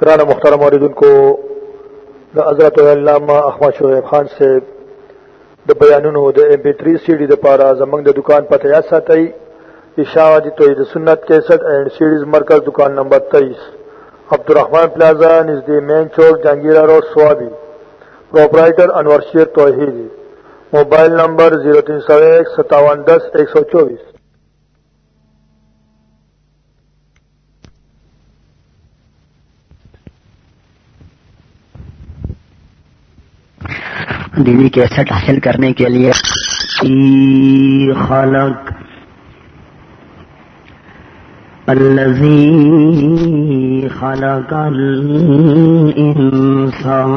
کرانا مختار موردن کو حضرت علامہ احمد شعیب خان سے د بیانونو د ایم پی 3 سی ڈی د پارا زمنګ د دکان پته یا ساتي اشاعتی توحید سنت 61 اینڈ سیریز مرکز دکان نمبر 23 Abdul Rahman plaza نزد main chowk, Jahangira road, Swabi. Proprietor Anwar Sher Tauheed mobile number 0301 5710 124 دینی کیسٹ حاصل کرنے کے لیے۔ خالق الذي خلق الإنسان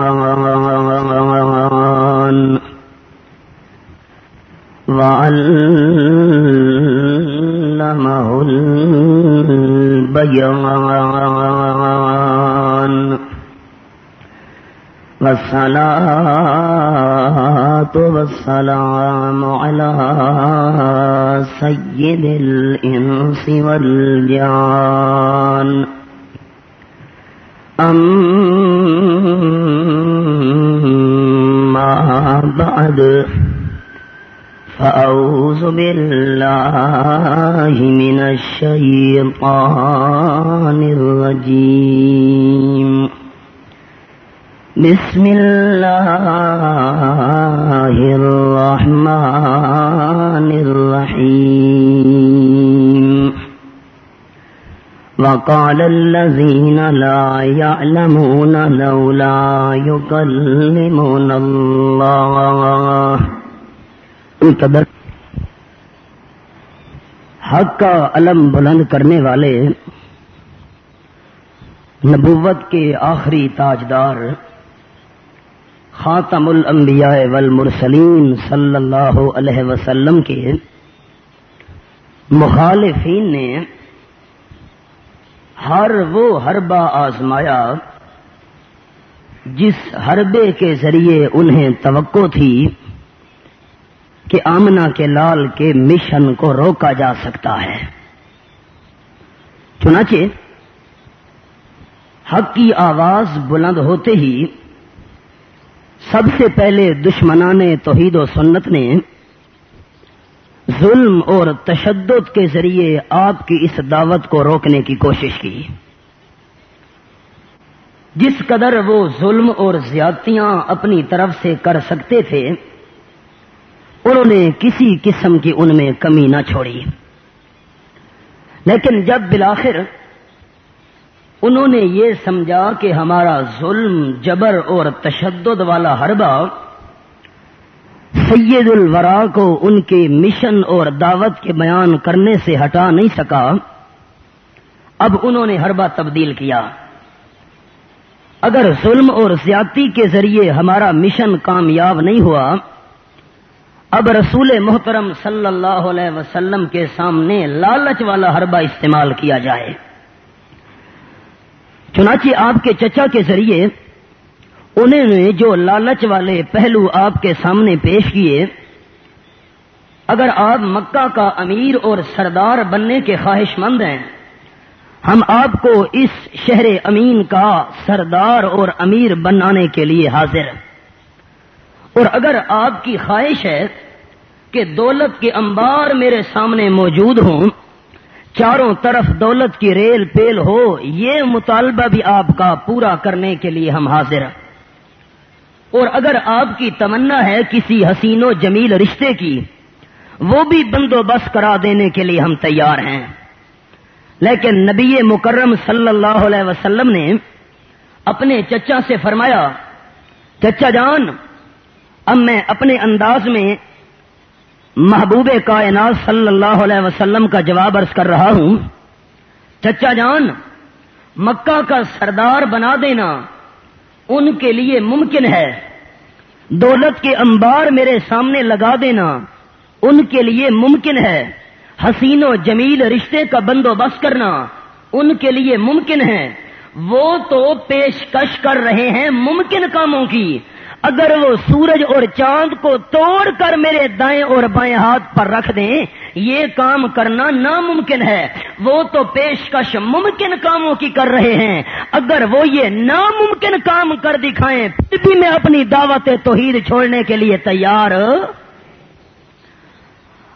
وعلمه البيان والصلاة والسلام على سيد الإنس والجان. أما بعد فأعوذ بالله من الشيطان الرجيم. بسم الله الرحمن الرحيم وقال الذين لا يعلمون لولا يكلمون الله حق کا علم بلند کرنے والے نبوت کے آخری تاجدار۔ خاتم الانبیاء والمرسلین صلی اللہ علیہ وسلم کے مخالفین نے ہر وہ حربہ آزمایا جس حربے کے ذریعے انہیں توقع تھی کہ آمنا کے لال کے مشن کو روکا جا سکتا ہے۔ چنانچہ حق کی آواز بلند ہوتے ہی سب سے پہلے دشمنان توحید و سنت نے ظلم اور تشدد کے ذریعے آپ کی اس دعوت کو روکنے کی کوشش کی۔ جس قدر وہ ظلم اور زیادتیاں اپنی طرف سے کر سکتے تھے، انہوں نے کسی قسم کی ان میں کمی نہ چھوڑی۔ لیکن جب بلاخر انہوں نے یہ سمجھا کہ ہمارا ظلم، جبر اور تشدد والا حربہ سید الورا کو ان کے مشن اور دعوت کے بیان کرنے سے ہٹا نہیں سکا۔ اب انہوں نے حربہ تبدیل کیا۔ اگر ظلم اور زیادتی کے ذریعے ہمارا مشن کامیاب نہیں ہوا، اب رسول محترم صلی اللہ علیہ وسلم کے سامنے لالچ والا حربہ استعمال کیا جائے۔ چنانچہ آپ کے چچا کے ذریعے انہوں نے جو لالچ والے پہلو آپ کے سامنے پیش کیے، اگر آپ مکہ کا امیر اور سردار بننے کے خواہش مند ہیں، ہم آپ کو اس شہر امین کا سردار اور امیر بنانے کے لیے حاضر اور اگر آپ کی خواہش ہے کہ دولت کے انبار میرے سامنے موجود ہوں چاروں طرف دولت کی ریل پیل ہو، یہ مطالبہ بھی آپ کا پورا کرنے کے لیے ہم حاضر ہیں۔ اور اگر آپ کی تمنا ہے کسی حسین و جمیل رشتے کی، وہ بھی بندوبست کرا دینے کے لیے ہم تیار ہیں۔ لیکن نبی مکرم صلی اللہ علیہ وسلم نے اپنے چچا سے فرمایا، چچا جان، اب میں اپنے انداز میں محبوب کائنات صلی اللہ علیہ وسلم کا جواب عرض کر رہا ہوں۔ چچا جان، مکہ کا سردار بنا دینا ان کے لیے ممکن ہے۔ دولت کے انبار میرے سامنے لگا دینا ان کے لیے ممکن ہے۔ حسین و جمیل رشتے کا بندوبست کرنا ان کے لیے ممکن ہے۔ وہ تو پیشکش کر رہے ہیں ممکن کاموں کی۔ اگر وہ سورج اور چاند کو توڑ کر میرے دائیں اور بائیں ہاتھ پر رکھ دیں، یہ کام کرنا ناممکن ہے۔ وہ تو پیشکش ممکن کاموں کی کر رہے ہیں۔ اگر وہ یہ ناممکن کام کر دکھائیں، پھر بھی میں اپنی دعوت توحید چھوڑنے کے لیے تیار۔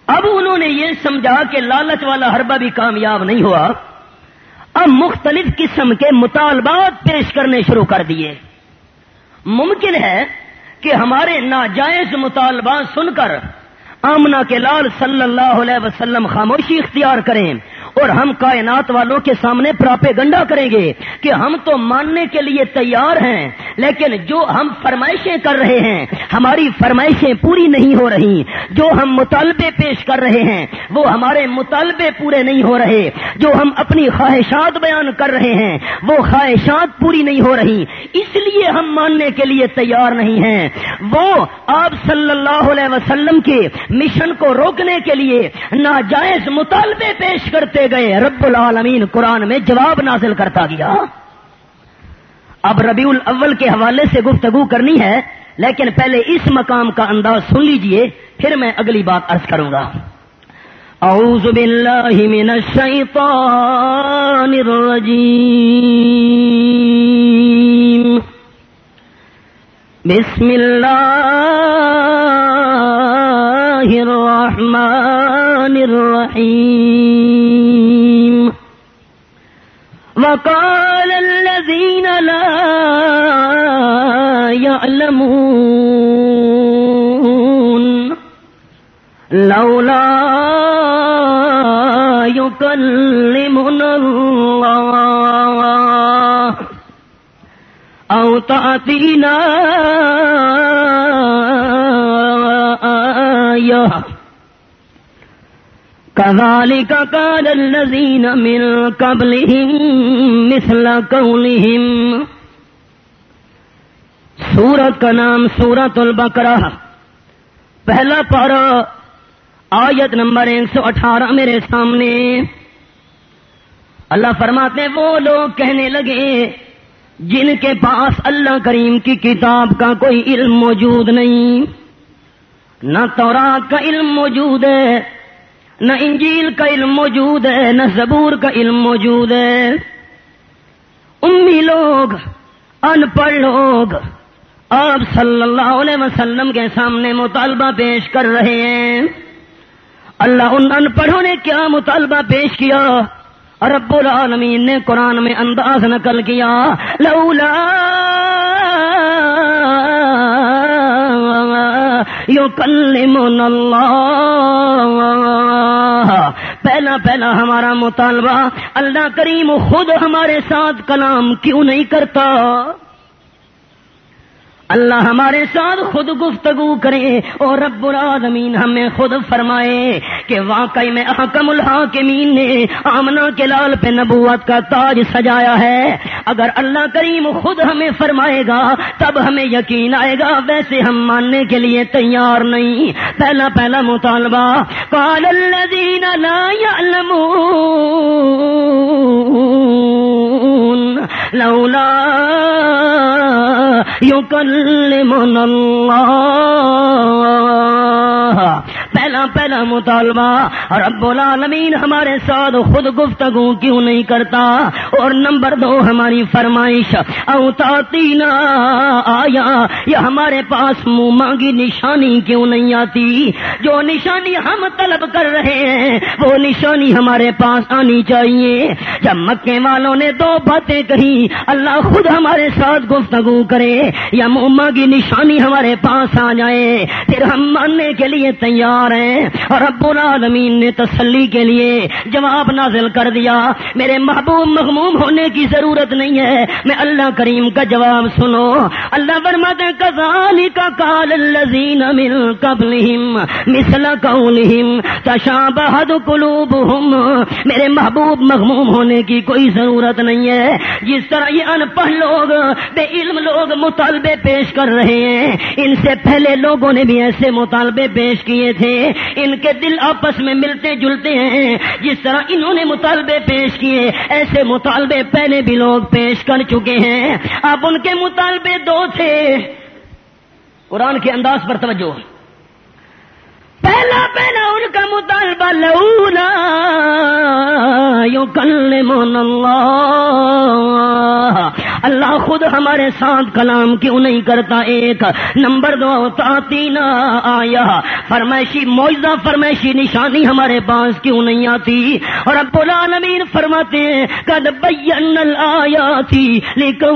اب انہوں نے یہ سمجھا کہ لالچ والا ہربا بھی کامیاب نہیں ہوا۔ اب مختلف قسم کے مطالبات پیش کرنے شروع کر دیے۔ ممکن ہے کہ ہمارے ناجائز مطالبات سن کر آمنا کے لال صلی اللہ علیہ وسلم خاموشی اختیار کریں۔ اور ہم کائنات والوں کے سامنے پراپے گنڈا کریں گے کہ ہم تو ماننے کے لیے تیار ہیں، لیکن جو ہم فرمائشیں کر رہے ہیں، ہماری فرمائشیں پوری نہیں ہو رہی۔ جو ہم مطالبے پیش کر رہے ہیں، وہ ہمارے مطالبے پورے نہیں ہو رہے۔ جو ہم اپنی خواہشات بیان کر رہے ہیں، وہ خواہشات پوری نہیں ہو رہی۔ اس لیے ہم ماننے کے لیے تیار نہیں ہیں۔ وہ آپ صلی اللہ علیہ وسلم کے مشن کو روکنے کے لیے ناجائز مطالبے پیش کرتے گئے، رب العالمین قرآن میں جواب نازل کرتا گیا۔ اب ربیع الاول کے حوالے سے گفتگو کرنی ہے، لیکن پہلے اس مقام کا انداز سن لیجیے، پھر میں اگلی بات ارض کروں گا۔ اعوذ باللہ من الشیطان الرجیم۔ بسم اللہ الرحمن الرحیم۔ وقال الذين لا يعلمون لولا يكلمنا الله أو تأتينا آية كذلك قال الذين من قبلهم مثل قولهم. سورت کا نام سورت البقرہ. پہلا پارا آیت نمبر ایک سو اٹھارہ میرے سامنے. اللہ فرماتے وہ لوگ کہنے لگے، جن کے پاس اللہ کریم کی کتاب کا کوئی علم موجود نہیں، نہ تورات کا علم موجود ہے نہ انجیل کا علم موجود ہے، نہ زبور کا علم موجود ہے۔ امی لوگ، ان پڑھ لوگ آپ صلی اللہ علیہ وسلم کے سامنے مطالبہ پیش کر رہے ہیں۔ اللہ ان ان پڑھوں نے کیا مطالبہ پیش کیا؟ رب العالمین نے قرآن میں انداز نقل کیا۔ لولا یو کل پہلا پہلا ہمارا مطالبہ، اللہ کریم خود ہمارے ساتھ کلام کیوں نہیں کرتا؟ اللہ ہمارے ساتھ خود گفتگو کرے اور رب العالمین ہمیں خود فرمائے کہ واقعی میں احکم الحاکمین نے آمنا کے لال پہ نبوت کا تاج سجایا ہے۔ اگر اللہ کریم خود ہمیں فرمائے گا، تب ہمیں یقین آئے گا۔ ویسے ہم ماننے کے لیے تیار نہیں۔ پہلا پہلا مطالبہ کال الذین لا يعلمون لولا يكلمنا الله. پہلا پہلا مطالبہ، رب العالمین ہمارے ساتھ خود گفتگو کیوں نہیں کرتا؟ اور نمبر دو ہماری فرمائش، او تینا آیا، یا ہمارے پاس منہ مانگی نشانی کیوں نہیں آتی؟ جو نشانی ہم طلب کر رہے ہیں، وہ نشانی ہمارے پاس آنی چاہیے۔ جب مکے والوں نے دو باتیں کہی، اللہ خود ہمارے ساتھ گفتگو کرے، یا منہ مانگی نشانی ہمارے پاس آ جائے، پھر ہم ماننے کے لیے تیار ہیں۔ اور رب العالمین نے تسلی کے لیے جواب نازل کر دیا۔ میرے محبوب مغموم ہونے کی ضرورت نہیں ہے۔ میں اللہ کریم کا جواب سنو۔ اللہ برمد کزانی کا کال الزین مل قبل مسل قولہم تشابہد قلوبہم۔ میرے محبوب مغموم ہونے کی کوئی ضرورت نہیں ہے۔ جس طرح یہ ان پڑھ لوگ، بے علم لوگ مطالبے پیش کر رہے ہیں۔ ان سے پہلے لوگوں نے بھی ایسے مطالبے پیش کیے تھے۔ ان کے دل آپس میں ملتے جلتے ہیں۔ جس طرح انہوں نے مطالبے پیش کیے، ایسے مطالبے پہلے بھی لوگ پیش کر چکے ہیں۔ اب ان کے مطالبے دو تھے۔ قرآن کے انداز پر توجہ۔ پہلا پہلا ان کا مطالبہ لولا یو کل اللہ خود ہمارے ساتھ کلام کیوں نہیں کرتا؟ ایک نمبر دو تاتی آیا فرمائشی، معجزہ فرمائشی نشانی ہمارے پاس کیوں نہیں آتی؟ اور اب العالمین فرماتے ہیں کد بین آیا تھی لیکن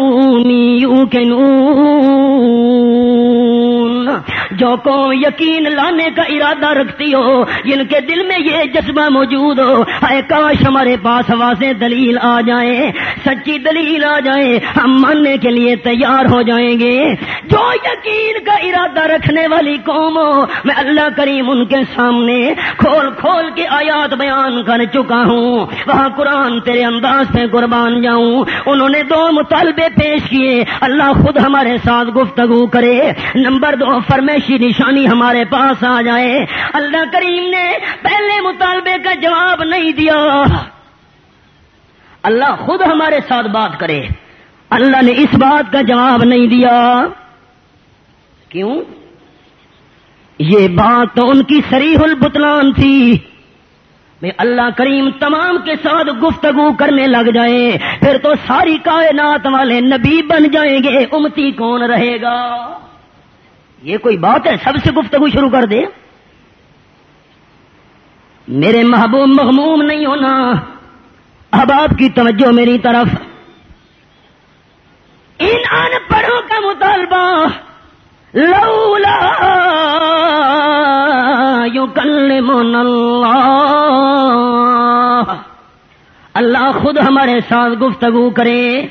جو قوم یقین لانے کا ارادہ رکھتی ہو، جن کے دل میں یہ جذبہ موجود ہو اے کاش ہمارے پاس واضح دلیل آ جائے، سچی دلیل آ جائے، ہم ماننے کے لیے تیار ہو جائیں گے۔ جو یقین کا ارادہ رکھنے والی قوم ہو، میں اللہ کریم ان کے سامنے کھول کھول کے آیات بیان کر چکا ہوں۔ وہاں قرآن تیرے انداز پہ قربان جاؤں۔ انہوں نے دو مطالبے پیش کیے۔ اللہ خود ہمارے ساتھ گفتگو کرے۔ نمبر دو فرمیش فرمیشی نشانی ہمارے پاس آ جائے۔ اللہ کریم نے پہلے مطالبے کا جواب نہیں دیا۔ اللہ خود ہمارے ساتھ بات کرے۔ اللہ نے اس بات کا جواب نہیں دیا۔ کیوں؟ یہ بات تو ان کی سریح البتلان تھی۔ میں اللہ کریم تمام کے ساتھ گفتگو کرنے لگ جائے پھر تو ساری کائنات والے نبی بن جائیں گے۔ امتی کون رہے گا؟ یہ کوئی بات ہے؟ سب سے گفتگو شروع کر دے۔ میرے محبوب مغموم نہیں ہونا۔ اب آپ کی توجہ میری طرف۔ ان ان پڑھوں کا مطالبہ۔ لولا یو کل اللہ خود ہمارے ساتھ گفتگو کرے۔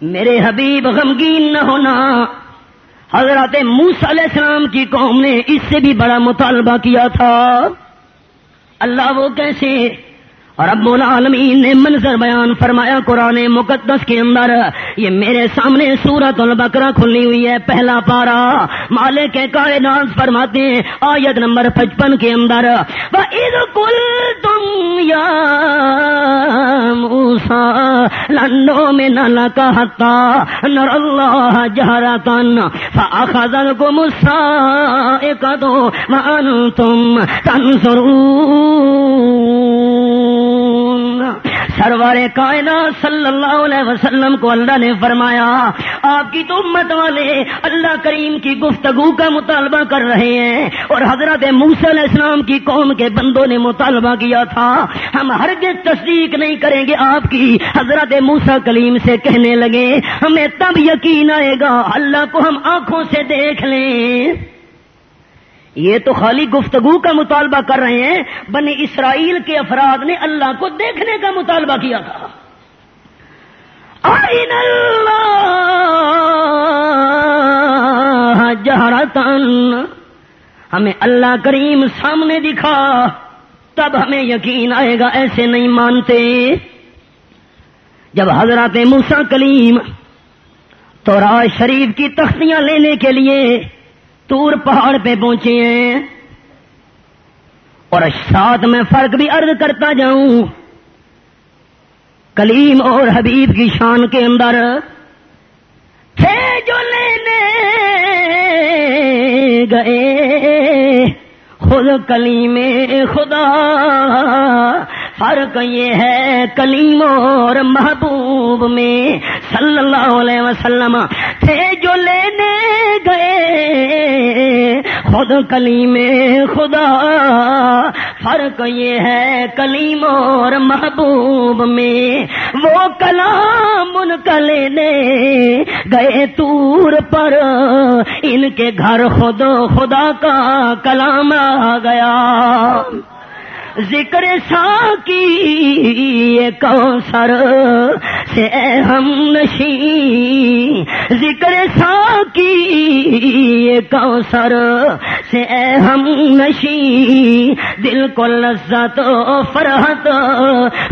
میرے حبیب غمگین نہ ہونا۔ حضرت موس علیہ السلام کی قوم نے اس سے بھی بڑا مطالبہ کیا تھا۔ اللہ وہ کیسے اور اب مولا عالمین نے منظر بیان فرمایا قرآن مقدس کے اندر۔ یہ میرے سامنے سورت البکرا کھلی ہوئی ہے، پہلا پارا مالے کے کائنات فرماتے ہیں، آیت نمبر پچپن کے اندر۔ کل تم یا موسا لنڈو میں نہ کہتا نر اللہ جہرا تن فاخذ کو مسا ایک دو تم تن سرور کائنات صلی اللہ علیہ وسلم کو اللہ نے فرمایا، آپ کی تو امت والے اللہ کریم کی گفتگو کا مطالبہ کر رہے ہیں اور حضرت علیہ السلام کی قوم کے بندوں نے مطالبہ کیا تھا۔ ہم ہر تصدیق نہیں کریں گے آپ کی۔ حضرت موسا کلیم سے کہنے لگے، ہمیں تب یقین آئے گا، اللہ کو ہم آنکھوں سے دیکھ لیں۔ یہ تو خالی گفتگو کا مطالبہ کر رہے ہیں۔ بنی اسرائیل کے افراد نے اللہ کو دیکھنے کا مطالبہ کیا تھا۔ آئین اللہ جہرتن ہمیں اللہ کریم سامنے دکھا۔ تب ہمیں یقین آئے گا، ایسے نہیں مانتے۔ جب حضرات موسا کلیم تو راج شریف کی تختیاں لینے کے لیے تور پہاڑ پہ پہنچے ہیں۔ اور ساتھ میں فرق بھی عرض کرتا جاؤں۔ کلیم اور حبیب کی شان کے اندر تھے جو لینے گئے۔ خود کلیم خدا فرق یہ ہے کلیم اور محبوب میں صلی اللہ علیہ وسلم تھے جو لینے گئے۔ خود کلیم خدا۔ فرق یہ ہے کلیم اور محبوب میں وہ کلام ان کا لینے گئے تور پر۔ ان کے گھر خود خدا کا کلام آ گیا۔ ذکر سا کی کوثر سے ہم نشی ذکر سا کی کوثر سے ہم نشی دل کو لذت و فرحت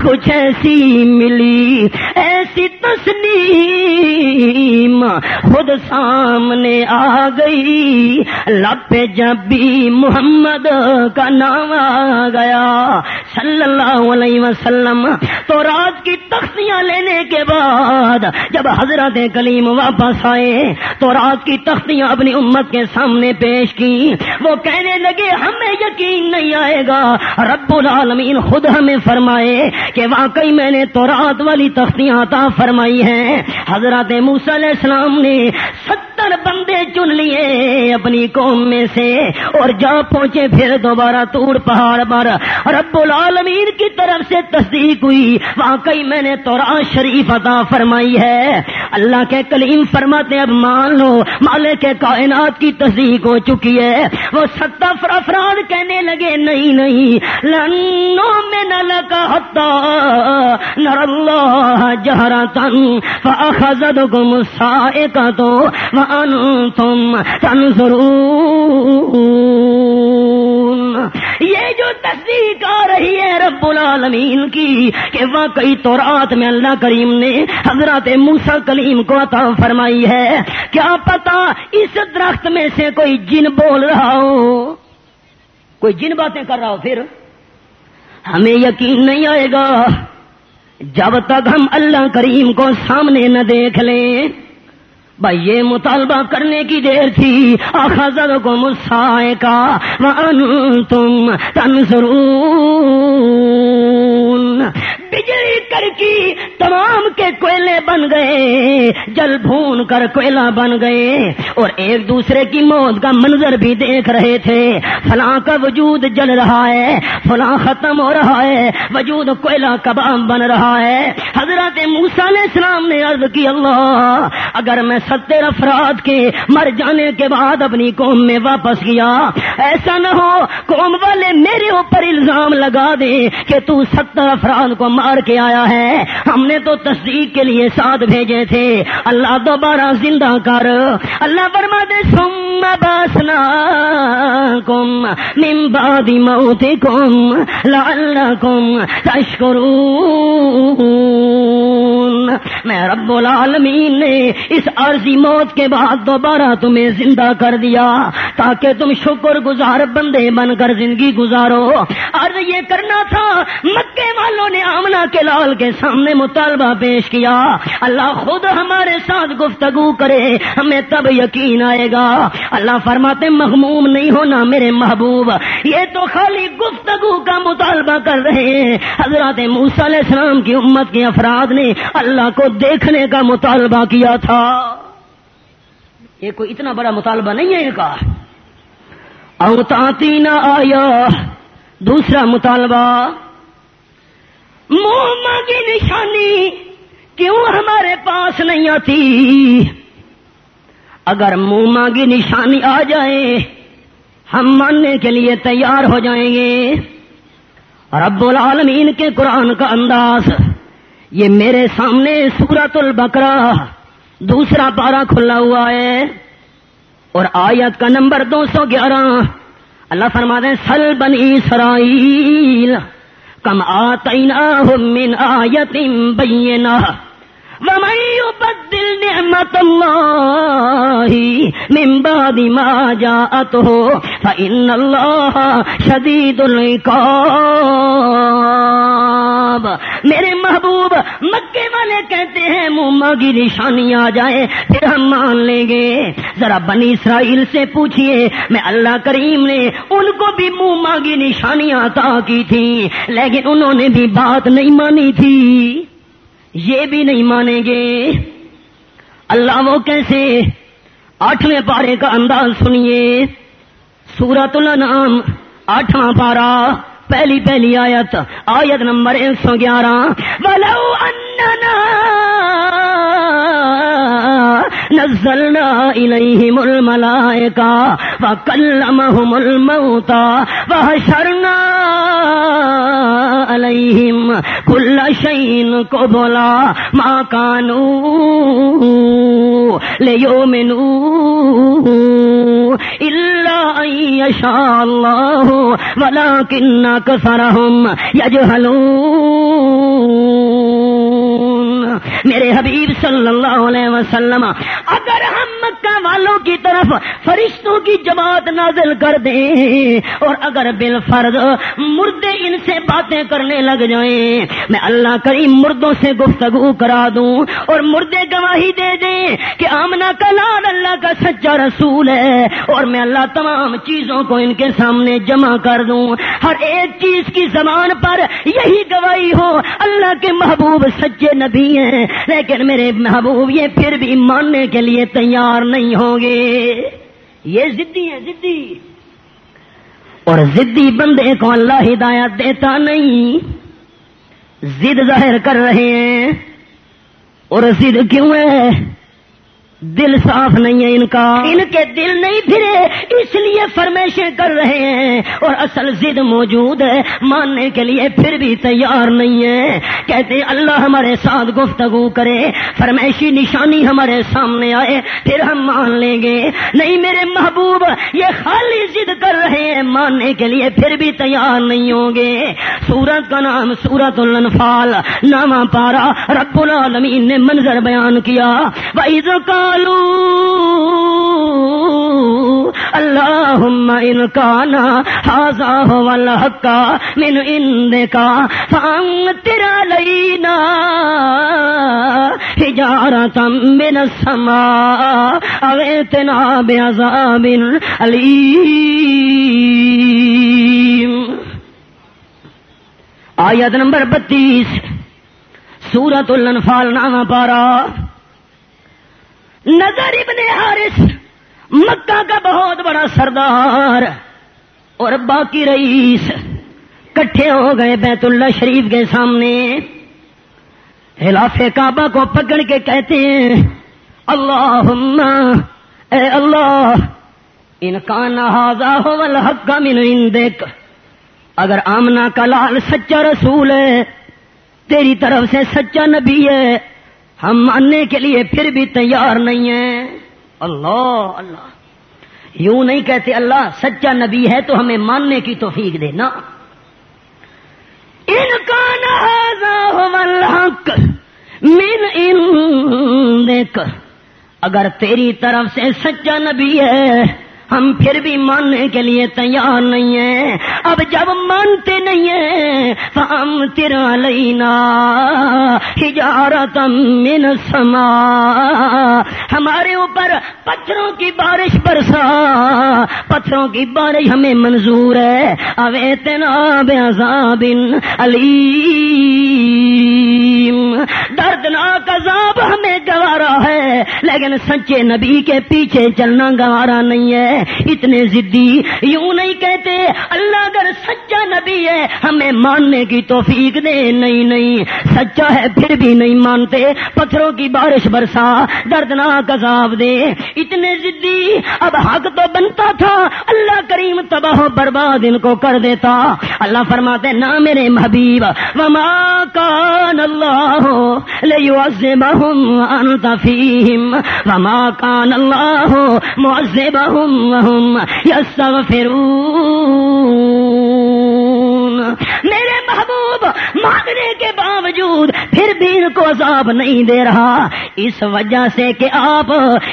کچھ ایسی ملی۔ ایسی تسلیم خود سامنے آ گئی۔ لب جب بھی محمد کا نام آ گیا صلی اللہ علیہ وسلم تو رات کی تختیاں لینے کے بعد جب حضرت کلیم واپس آئے تو رات کی تختیاں اپنی امت کے سامنے پیش کی وہ کہنے لگے، ہمیں یقین نہیں آئے گا۔ رب العالمین خود ہمیں فرمائے کہ واقعی میں نے تو رات والی تختیاں عطا فرمائی ہیں۔ حضرت علیہ السلام نے ستر بندے چن لیے اپنی قوم میں سے اور جا پہنچے، پھر دوبارہ تور پہاڑ پر رب العالمین کی طرف سے تصدیق ہوئی۔ واقعی میں نے تو شریف عطا فرمائی ہے۔ اللہ کے کلیم فرماتے اب مان لو، مالک کے کائنات کی تصدیق ہو چکی ہے۔ وہ ستر افراد کہنے لگے، نہیں نہیں۔ لنو میں نل کا حتا نر اللہ جہرا تن فخذ گم سائے کا تو تم تن یہ جو تصدیق آ رہی ہے رب العالمین کی کہ واقعی تو رات میں اللہ کریم نے حضرت موسا کلیم کو عطا فرمائی ہے، کیا پتا اس درخت میں سے کوئی جن بول رہا ہو؟ کوئی جن باتیں کر رہا ہو پھر؟ ہمیں یقین نہیں آئے گا۔ جب تک ہم اللہ کریم کو سامنے نہ دیکھ لیں بھائی یہ مطالبہ کرنے کی دیر تھی۔ آخر کو مسائے کا تم تنظرون۔ بجلی کر کی تمام کے کوئلے بن گئے، جل بھون کر کوئلہ بن گئے۔ اور ایک دوسرے کی موت کا منظر بھی دیکھ رہے تھے۔ فلاں کا وجود جل رہا ہے، فلاں ختم ہو رہا ہے، وجود کوئلہ کباب بن رہا ہے۔ حضرت موسا علیہ السلام نے عرض کی، اللہ، اگر میں ستر افراد کے مر جانے کے بعد اپنی قوم میں واپس کیا ایسا نہ ہو، قوم والے میرے اوپر الزام لگا دے کہ تو ستر افراد کو مار کے آیا ہے۔ ہم نے تو تصدیق کے لیے ساتھ بھیجے تھے۔ اللہ دوبارہ زندہ کر۔ اللہ برما دے سم باسنا کم نمبادی موتی کم لال کم میں رب العالمین نے اس عرضی موت کے بعد دوبارہ تمہیں زندہ کر دیا تاکہ تم شکر گزار بندے بن کر زندگی گزارو۔ عرض یہ کرنا تھا، مکے والوں نے آمنا کے لال کے سامنے مطالبہ پیش کیا۔ اللہ خود ہمارے ساتھ گفتگو کرے، ہمیں تب یقین آئے گا۔ اللہ فرماتے، محموم نہیں ہونا میرے محبوب۔ یہ تو خالی گفتگو کا مطالبہ کر رہے ہیں۔ حضرت علیہ السلام کی امت کے افراد نے اللہ کو دیکھنے کا مطالبہ کیا تھا۔ یہ کوئی اتنا بڑا مطالبہ نہیں ہے کا۔ اوتاتی نہ آیا دوسرا مطالبہ۔ منہ کی نشانی، کیوں ہمارے پاس نہیں آتی؟ اگر منہ کی نشانی آ جائے، ہم ماننے کے لیے تیار ہو جائیں گے۔ رب العالمین کے قرآن کا انداز، یہ میرے سامنے سورت البکرا دوسرا پارا کھلا ہوا ہے۔ اور آیت کا نمبر دو سو گیارہ، اللہ فرما دیں سل بنی اسرائیل۔ کم آتیناہم من آیت بینہ ومن يبدل نعمت اللہ من بعد ما جاءته فإن اللہ شدید العقاب میرے محبوب، مکے والے کہتے ہیں موما کی نشانی آ جائے، پھر ہم مان لیں گے۔ ذرا بنی اسرائیل سے پوچھئے، میں اللہ کریم نے ان کو بھی موما کی نشانیاں عطا کی تھی لیکن انہوں نے بھی بات نہیں مانی تھی۔ یہ بھی نہیں مانیں گے۔ اللہ وہ کیسے آٹھویں پارے کا انداز سنیے۔ سورت الانعام آٹھواں پارا پہلی پہلی آیت آیت نمبر ایک سو گیارہ۔ نزلنا الیہم الملائکہ وکلمہم الموتا وحشرنا علیہم کل شین کو بولا ما کانو لیومنو الا ان یشاء اللہ ولیکن کثرهم یجہلون میرے حبیب صلی اللہ علیہ وسلم اگر ہم والوں کی طرف فرشتوں کی جماعت نازل کر دیں۔ اور اگر بال فرض مردے ان سے باتیں کرنے لگ جائیں، میں اللہ کریم مردوں سے گفتگو کرا دوں۔ اور مردے گواہی دے دیں کہ آمنا کلال اللہ کا سچا رسول ہے۔ اور میں اللہ تمام چیزوں کو ان کے سامنے جمع کر دوں۔ ہر ایک چیز کی زبان پر یہی گواہی ہو، اللہ کے محبوب سچے نبی ہیں۔ لیکن میرے محبوب یہ پھر بھی ماننے کے لیے تیار نہیں ہوں گے۔ یہ ضدی ہے ضدی اور ضدی بندے کو اللہ ہدایت دیتا نہیں۔ ضد ظاہر کر رہے ہیں۔ اور ضد کیوں ہے؟ دل صاف نہیں ہے ان کا۔ ان کے دل نہیں پھرے، اس لیے فرمیشیں کر رہے ہیں۔ اور اصل ضد موجود ہے، ماننے کے لیے پھر بھی تیار نہیں ہے۔ کہتے اللہ ہمارے ساتھ گفتگو کرے۔ فرمیشی نشانی ہمارے سامنے آئے، پھر ہم مان لیں گے۔ نہیں میرے محبوب، یہ خالی ضد کر رہے ہیں، ماننے کے لیے پھر بھی تیار نہیں ہوں گے۔ سورت کا نام سورت الانفال نامہ پارا رب العالمین نے منظر بیان کیا۔ کا قالوا اللهم إن كان هذا هو الحق من عندك فأنتر علينا حجارة من السماء أغيتنا بعذاب أليم. آیت نمبر بتیس سورت الانفال نامہ پارا. نظر ابن حارث، مکہ کا بہت بڑا سردار اور باقی رئیس کٹھے ہو گئے بیت اللہ شریف کے سامنے۔ خلاف کعبہ کو پکڑ کے کہتے ہیں اللہ اے اللہ، ان کا نہذا ہو الحق کا من دیکھ اگر آمنا کا لال، سچا رسول ہے، تیری طرف سے سچا نبی ہے۔ ہم ماننے کے لیے پھر بھی تیار نہیں ہیں۔ اللہ اللہ۔ یوں نہیں کہتے اللہ، سچا نبی ہے تو ہمیں ماننے کی توفیق دینا۔ ان کا الحق من ان دیکھ اگر تیری طرف سے سچا نبی ہے ہم پھر بھی ماننے کے لیے تیار نہیں ہیں۔ اب جب مانتے نہیں ہیں ہم تیرا لینا ہجارت من سما ہمارے اوپر پتھروں کی بارش برسا۔ پتھروں کی بارش ہمیں منظور ہے۔ اوے تنا بن علی دردناک عذاب ہمیں گوارا ہے، لیکن سچے نبی کے پیچھے چلنا گوارا نہیں ہے۔ اتنے ضدی یوں نہیں کہتے، اللہ اگر سچا نبی ہے، ہمیں ماننے کی توفیق دے۔ نہیں نہیں، سچا ہے پھر بھی نہیں مانتے۔ پتھروں کی بارش برسا، دردناک عذاب دے۔ اتنے ضدی اب حق تو بنتا تھا۔ اللہ کریم تباہ برباد ان کو کر دیتا۔ اللہ فرماتے نہ میرے محبیب، وما کان اللہ لیعذبہم انت فیہم وما کان اللہ معذبہم وهم يستغفرون. میرے محبوب مانگنے کے باوجود پھر بھی ان کو عذاب نہیں دے رہا۔ اس وجہ سے کہ آپ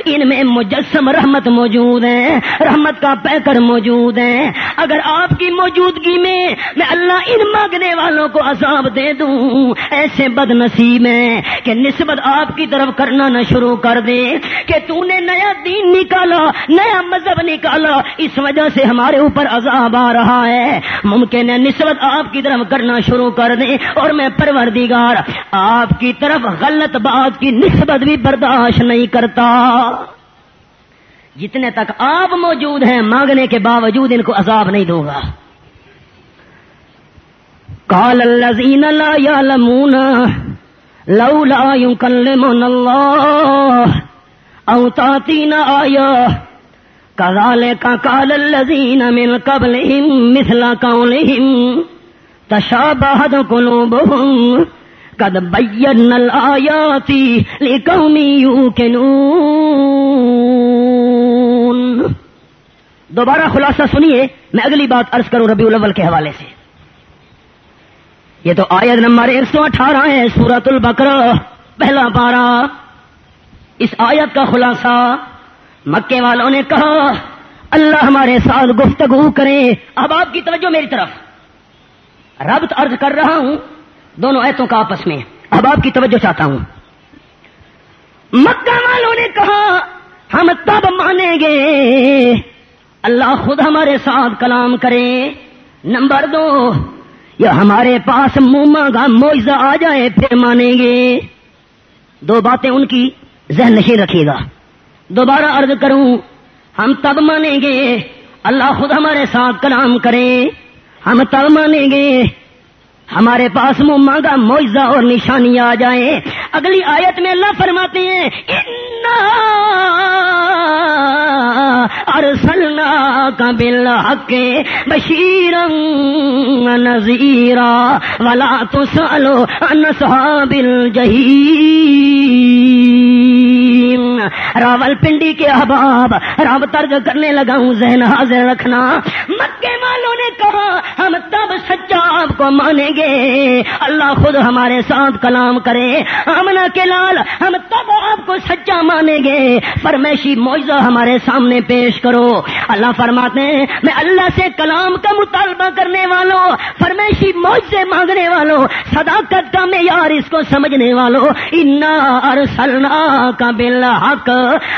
ان میں مجسم رحمت موجود ہے رحمت کا پیکر موجود ہے اگر آپ کی موجودگی میں میں اللہ ان مانگنے والوں کو عذاب دے دوں، ایسے بد نصیب ہے کہ نسبت آپ کی طرف کرنا نہ شروع کر دے کہ تو نے نیا دین نکالا، نیا مذہب نکالا۔ اس وجہ سے ہمارے اوپر عذاب آ رہا ہے۔ ممکن ہے نسبت آپ کی طرف کرنا شروع کر دیں اور میں پروردگار آپ کی طرف غلط بات کی نسبت بھی برداشت نہیں کرتا۔ جتنے تک آپ موجود ہیں، مانگنے کے باوجود ان کو عذاب نہیں دوں گا کال الذین لا یعلمون لولا یکلمون اللہ او تاتین آیا كذلك قال الذين من قبلهم مثل قولهم تشابهت قلوبهم قد بينا الآيات لقوم يوقنون دوبارہ خلاصہ سنیے، میں اگلی بات عرض کروں ربیع الاول کے حوالے سے۔ یہ تو آیت نمبر ایک سو اٹھارہ ہے سورت البقرہ، پہلا پارا اس آیت کا خلاصہ مکے والوں نے کہا، اللہ ہمارے ساتھ گفتگو کرے اب آپ کی توجہ میری طرف۔ ربط عرض کر رہا ہوں، دونوں ایتوں کا آپس میں۔ اب آپ کی توجہ چاہتا ہوں۔ مکہ والوں نے کہا، ہم تب مانیں گے۔ اللہ خود ہمارے ساتھ کلام کرے۔ نمبر دو، یا ہمارے پاس موما کا معاوضہ آ جائے، پھر مانیں گے۔ دو باتیں ان کی ذہن نہیں رکھے گا۔ دوبارہ عرض کروں، ہم تب مانیں گے۔ اللہ خود ہمارے ساتھ کلام کرے۔ ہم تب مانیں گے۔ ہمارے پاس مما کا معاوضہ اور نشانی آ جائے اگلی آیت میں اللہ فرماتے ہیں ارسلنا کا بل حق بشیر نذیرا ولا تو سالو ان راول پنڈی کے احباب راب ترج کرنے لگا ہوں، ذہن حاضر رکھنا۔ مکے والوں نے کہا، ہم تب سچا آپ کو مانیں گے۔ اللہ خود ہمارے ساتھ کلام کرے۔ امنا کے لال، ہم تب آپ کو سچا مانیں گے۔ فرمیشی معاوضہ ہمارے سامنے پیش کرو۔ اللہ فرماتے ہیں، میں اللہ سے کلام کا مطالبہ کرنے والوں فرمیشی معاوضے مانگنے والوں، صداقت کا معیار اس کو سمجھنے والوں۔ انا ارسلنا کا بل حق،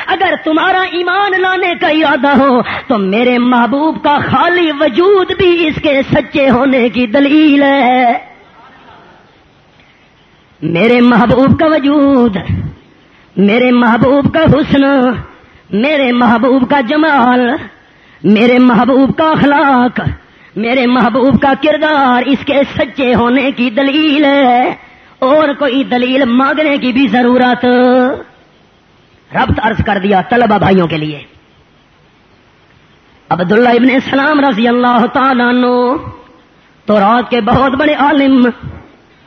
اگر تمہارا ایمان لانے کا ارادہ ہو، تو میرے محبوب کا خالی وجود بھی اس کے سچے ہونے کی دلیل ہے۔ میرے محبوب کا وجود، میرے محبوب کا حسن، میرے محبوب کا جمال، میرے محبوب کا اخلاق، میرے محبوب کا کردار اس کے سچے ہونے کی دلیل ہے۔ اور کوئی دلیل مانگنے کی بھی ضرورت۔ ربط عرض کر دیا طلبہ بھائیوں کے لیے۔ عبداللہ ابن اسلام رضی اللہ تعالیٰ نو تو رات کے بہت بڑے عالم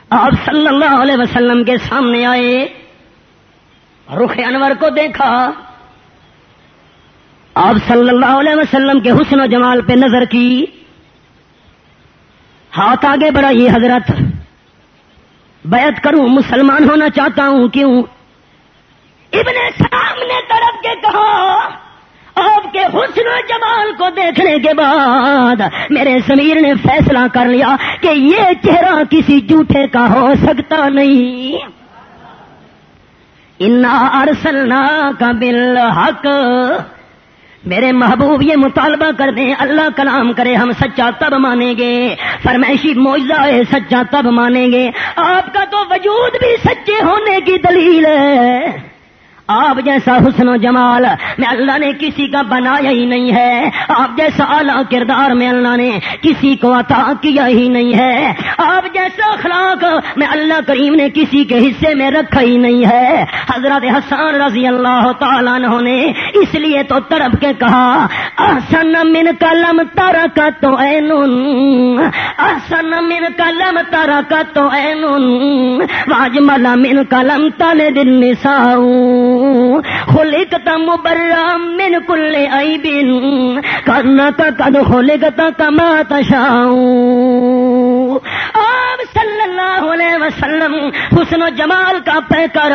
آپ صلی اللہ علیہ وسلم کے سامنے آئے، رخ انور کو دیکھا۔ آپ صلی اللہ علیہ وسلم کے حسن و جمال پہ نظر کی۔ ہاتھ آگے بڑھا یہ حضرت۔ بیعت کروں، مسلمان ہونا چاہتا ہوں، کیوں؟ ابن سامنے طرف کے کہا، آپ کے حسن و جمال کو دیکھنے کے بعد میرے سمیر نے فیصلہ کر لیا کہ یہ چہرہ کسی جھوٹے کا ہو سکتا نہیں۔ انا ارسلنا کا بل حق میرے محبوب یہ مطالبہ کر دیں، اللہ کلام کرے، ہم سچا تب مانیں گے۔ فرمائشی موجہ ہے، سچا تب مانیں گے۔ آپ کا تو وجود بھی سچے ہونے کی دلیل ہے۔ آپ جیسا حسن و جمال میں اللہ نے کسی کا بنایا ہی نہیں ہے، آپ جیسا اعلیٰ کردار میں اللہ نے کسی کو عطا کیا ہی نہیں ہے۔ آپ جیسا اخلاق میں اللہ کریم نے کسی کے حصے میں رکھا ہی نہیں ہے۔ حضرت حسان رضی اللہ تعالیٰ نے اس لیے تو تڑپ کے کہا، احسن من کلم تارا کا تو احسن من کلم تارا کا تو واج ملا من کلم تالے دل نساؤں خلقتا مبرم من کل عیبن کرنا کا قد خلقتا کما تشاؤں آپ صلی اللہ علیہ وسلم حسن و جمال کا پہ کر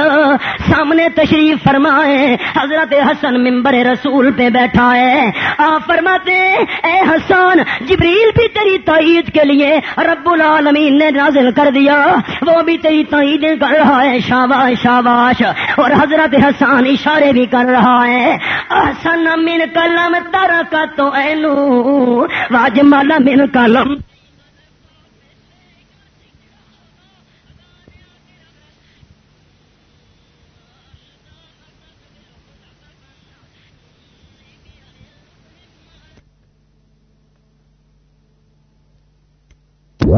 سامنے تشریف فرمائے، حضرت حسن ممبر رسول پہ بیٹھا ہے آپ فرماتے، اے حسان جبریل بھی تیری تعید کے لیے رب العالمین نے نازل کر دیا، وہ بھی تیری تعید کر رہا ہے، شاباش شاباش۔ اور حضرت حسن حسان اشارے بھی کر رہا ہے۔ حسن من قلم ترکا تو اینو۔ واجمال من کلم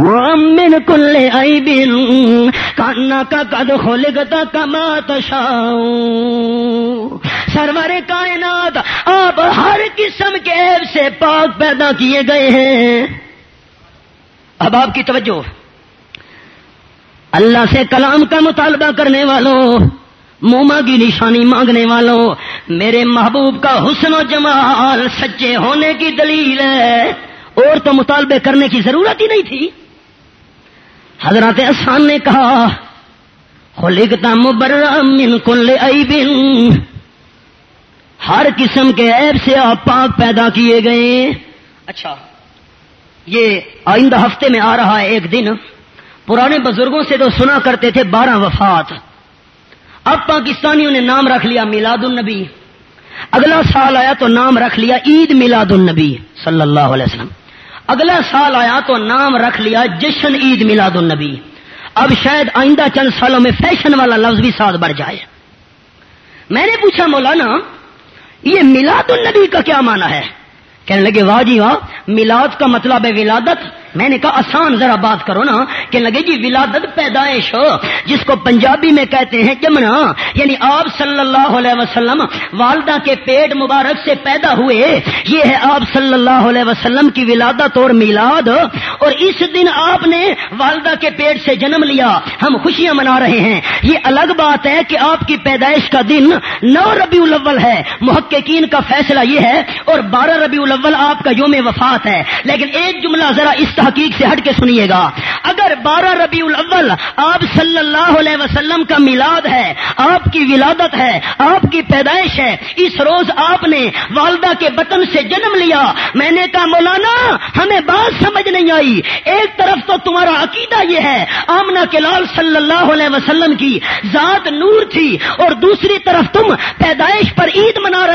من کل عیبن کانا کا قد خلقتا کما تشاؤ سرور کائنات آپ ہر قسم کے عیب سے پاک پیدا کیے گئے ہیں۔ اب آپ کی توجہ۔ اللہ سے کلام کا مطالبہ کرنے والوں، موما کی نشانی مانگنے والوں، میرے محبوب کا حسن و جمال سچے ہونے کی دلیل ہے۔ اور تو مطالبے کرنے کی ضرورت ہی نہیں تھی۔ حضرت احسان نے کہا خلقتا مبرا من کل عیب۔ ہر قسم کے عیب سے آپ پاک پیدا کیے گئے۔ اچھا یہ آئندہ ہفتے میں آ رہا ہے ایک دن۔ پرانے بزرگوں سے تو سنا کرتے تھے بارہ وفات۔ اب پاکستانیوں نے نام رکھ لیا میلاد النبی۔ اگلا سال آیا تو نام رکھ لیا عید میلاد النبی، صلی اللہ علیہ وسلم۔ اگلا سال آیا تو نام رکھ لیا جشن عید میلاد النبی۔ اب شاید آئندہ چند سالوں میں فیشن والا لفظ بھی ساتھ بڑھ جائے۔ میں نے پوچھا، مولانا، یہ میلاد النبی کا کیا مانا ہے؟ کہنے لگے، واہ جی واہ، میلاد کا مطلب ہے ولادت۔ میں نے کہا، آسان ذرا بات کرو نا، کہ لگے جی ولادت پیدائش، جس کو پنجابی میں کہتے ہیں جمنا یعنی آپ صلی اللہ علیہ وسلم والدہ کے پیٹ مبارک سے پیدا ہوئے، یہ ہے آپ صلی اللہ علیہ وسلم کی ولادت اور میلاد، اور اس دن آپ نے والدہ کے پیٹ سے جنم لیا۔ ہم خوشیاں منا رہے ہیں۔ یہ الگ بات ہے کہ آپ کی پیدائش کا دن نو ربیع الاول ہے۔ محققین کا فیصلہ یہ ہے، اور بارہ ربیع الاول آپ کا یوم وفات ہے۔ لیکن ایک جملہ ذرا اس تحقیق سے ہٹ کے سنیے گا۔ اگر بارہ ربیع الاول آپ صلی اللہ علیہ وسلم کا میلاد ہے، آپ کی ولادت ہے، آپ کی پیدائش ہے، اس روز آپ نے والدہ کے بطن سے جنم لیا۔ میں نے کہا، مولانا، ہمیں بات سمجھ نہیں آئی۔ ایک طرف تو تمہارا عقیدہ یہ ہے آمنا کے لال صلی اللہ علیہ وسلم کی ذات نور تھی، اور دوسری طرف تم پیدائش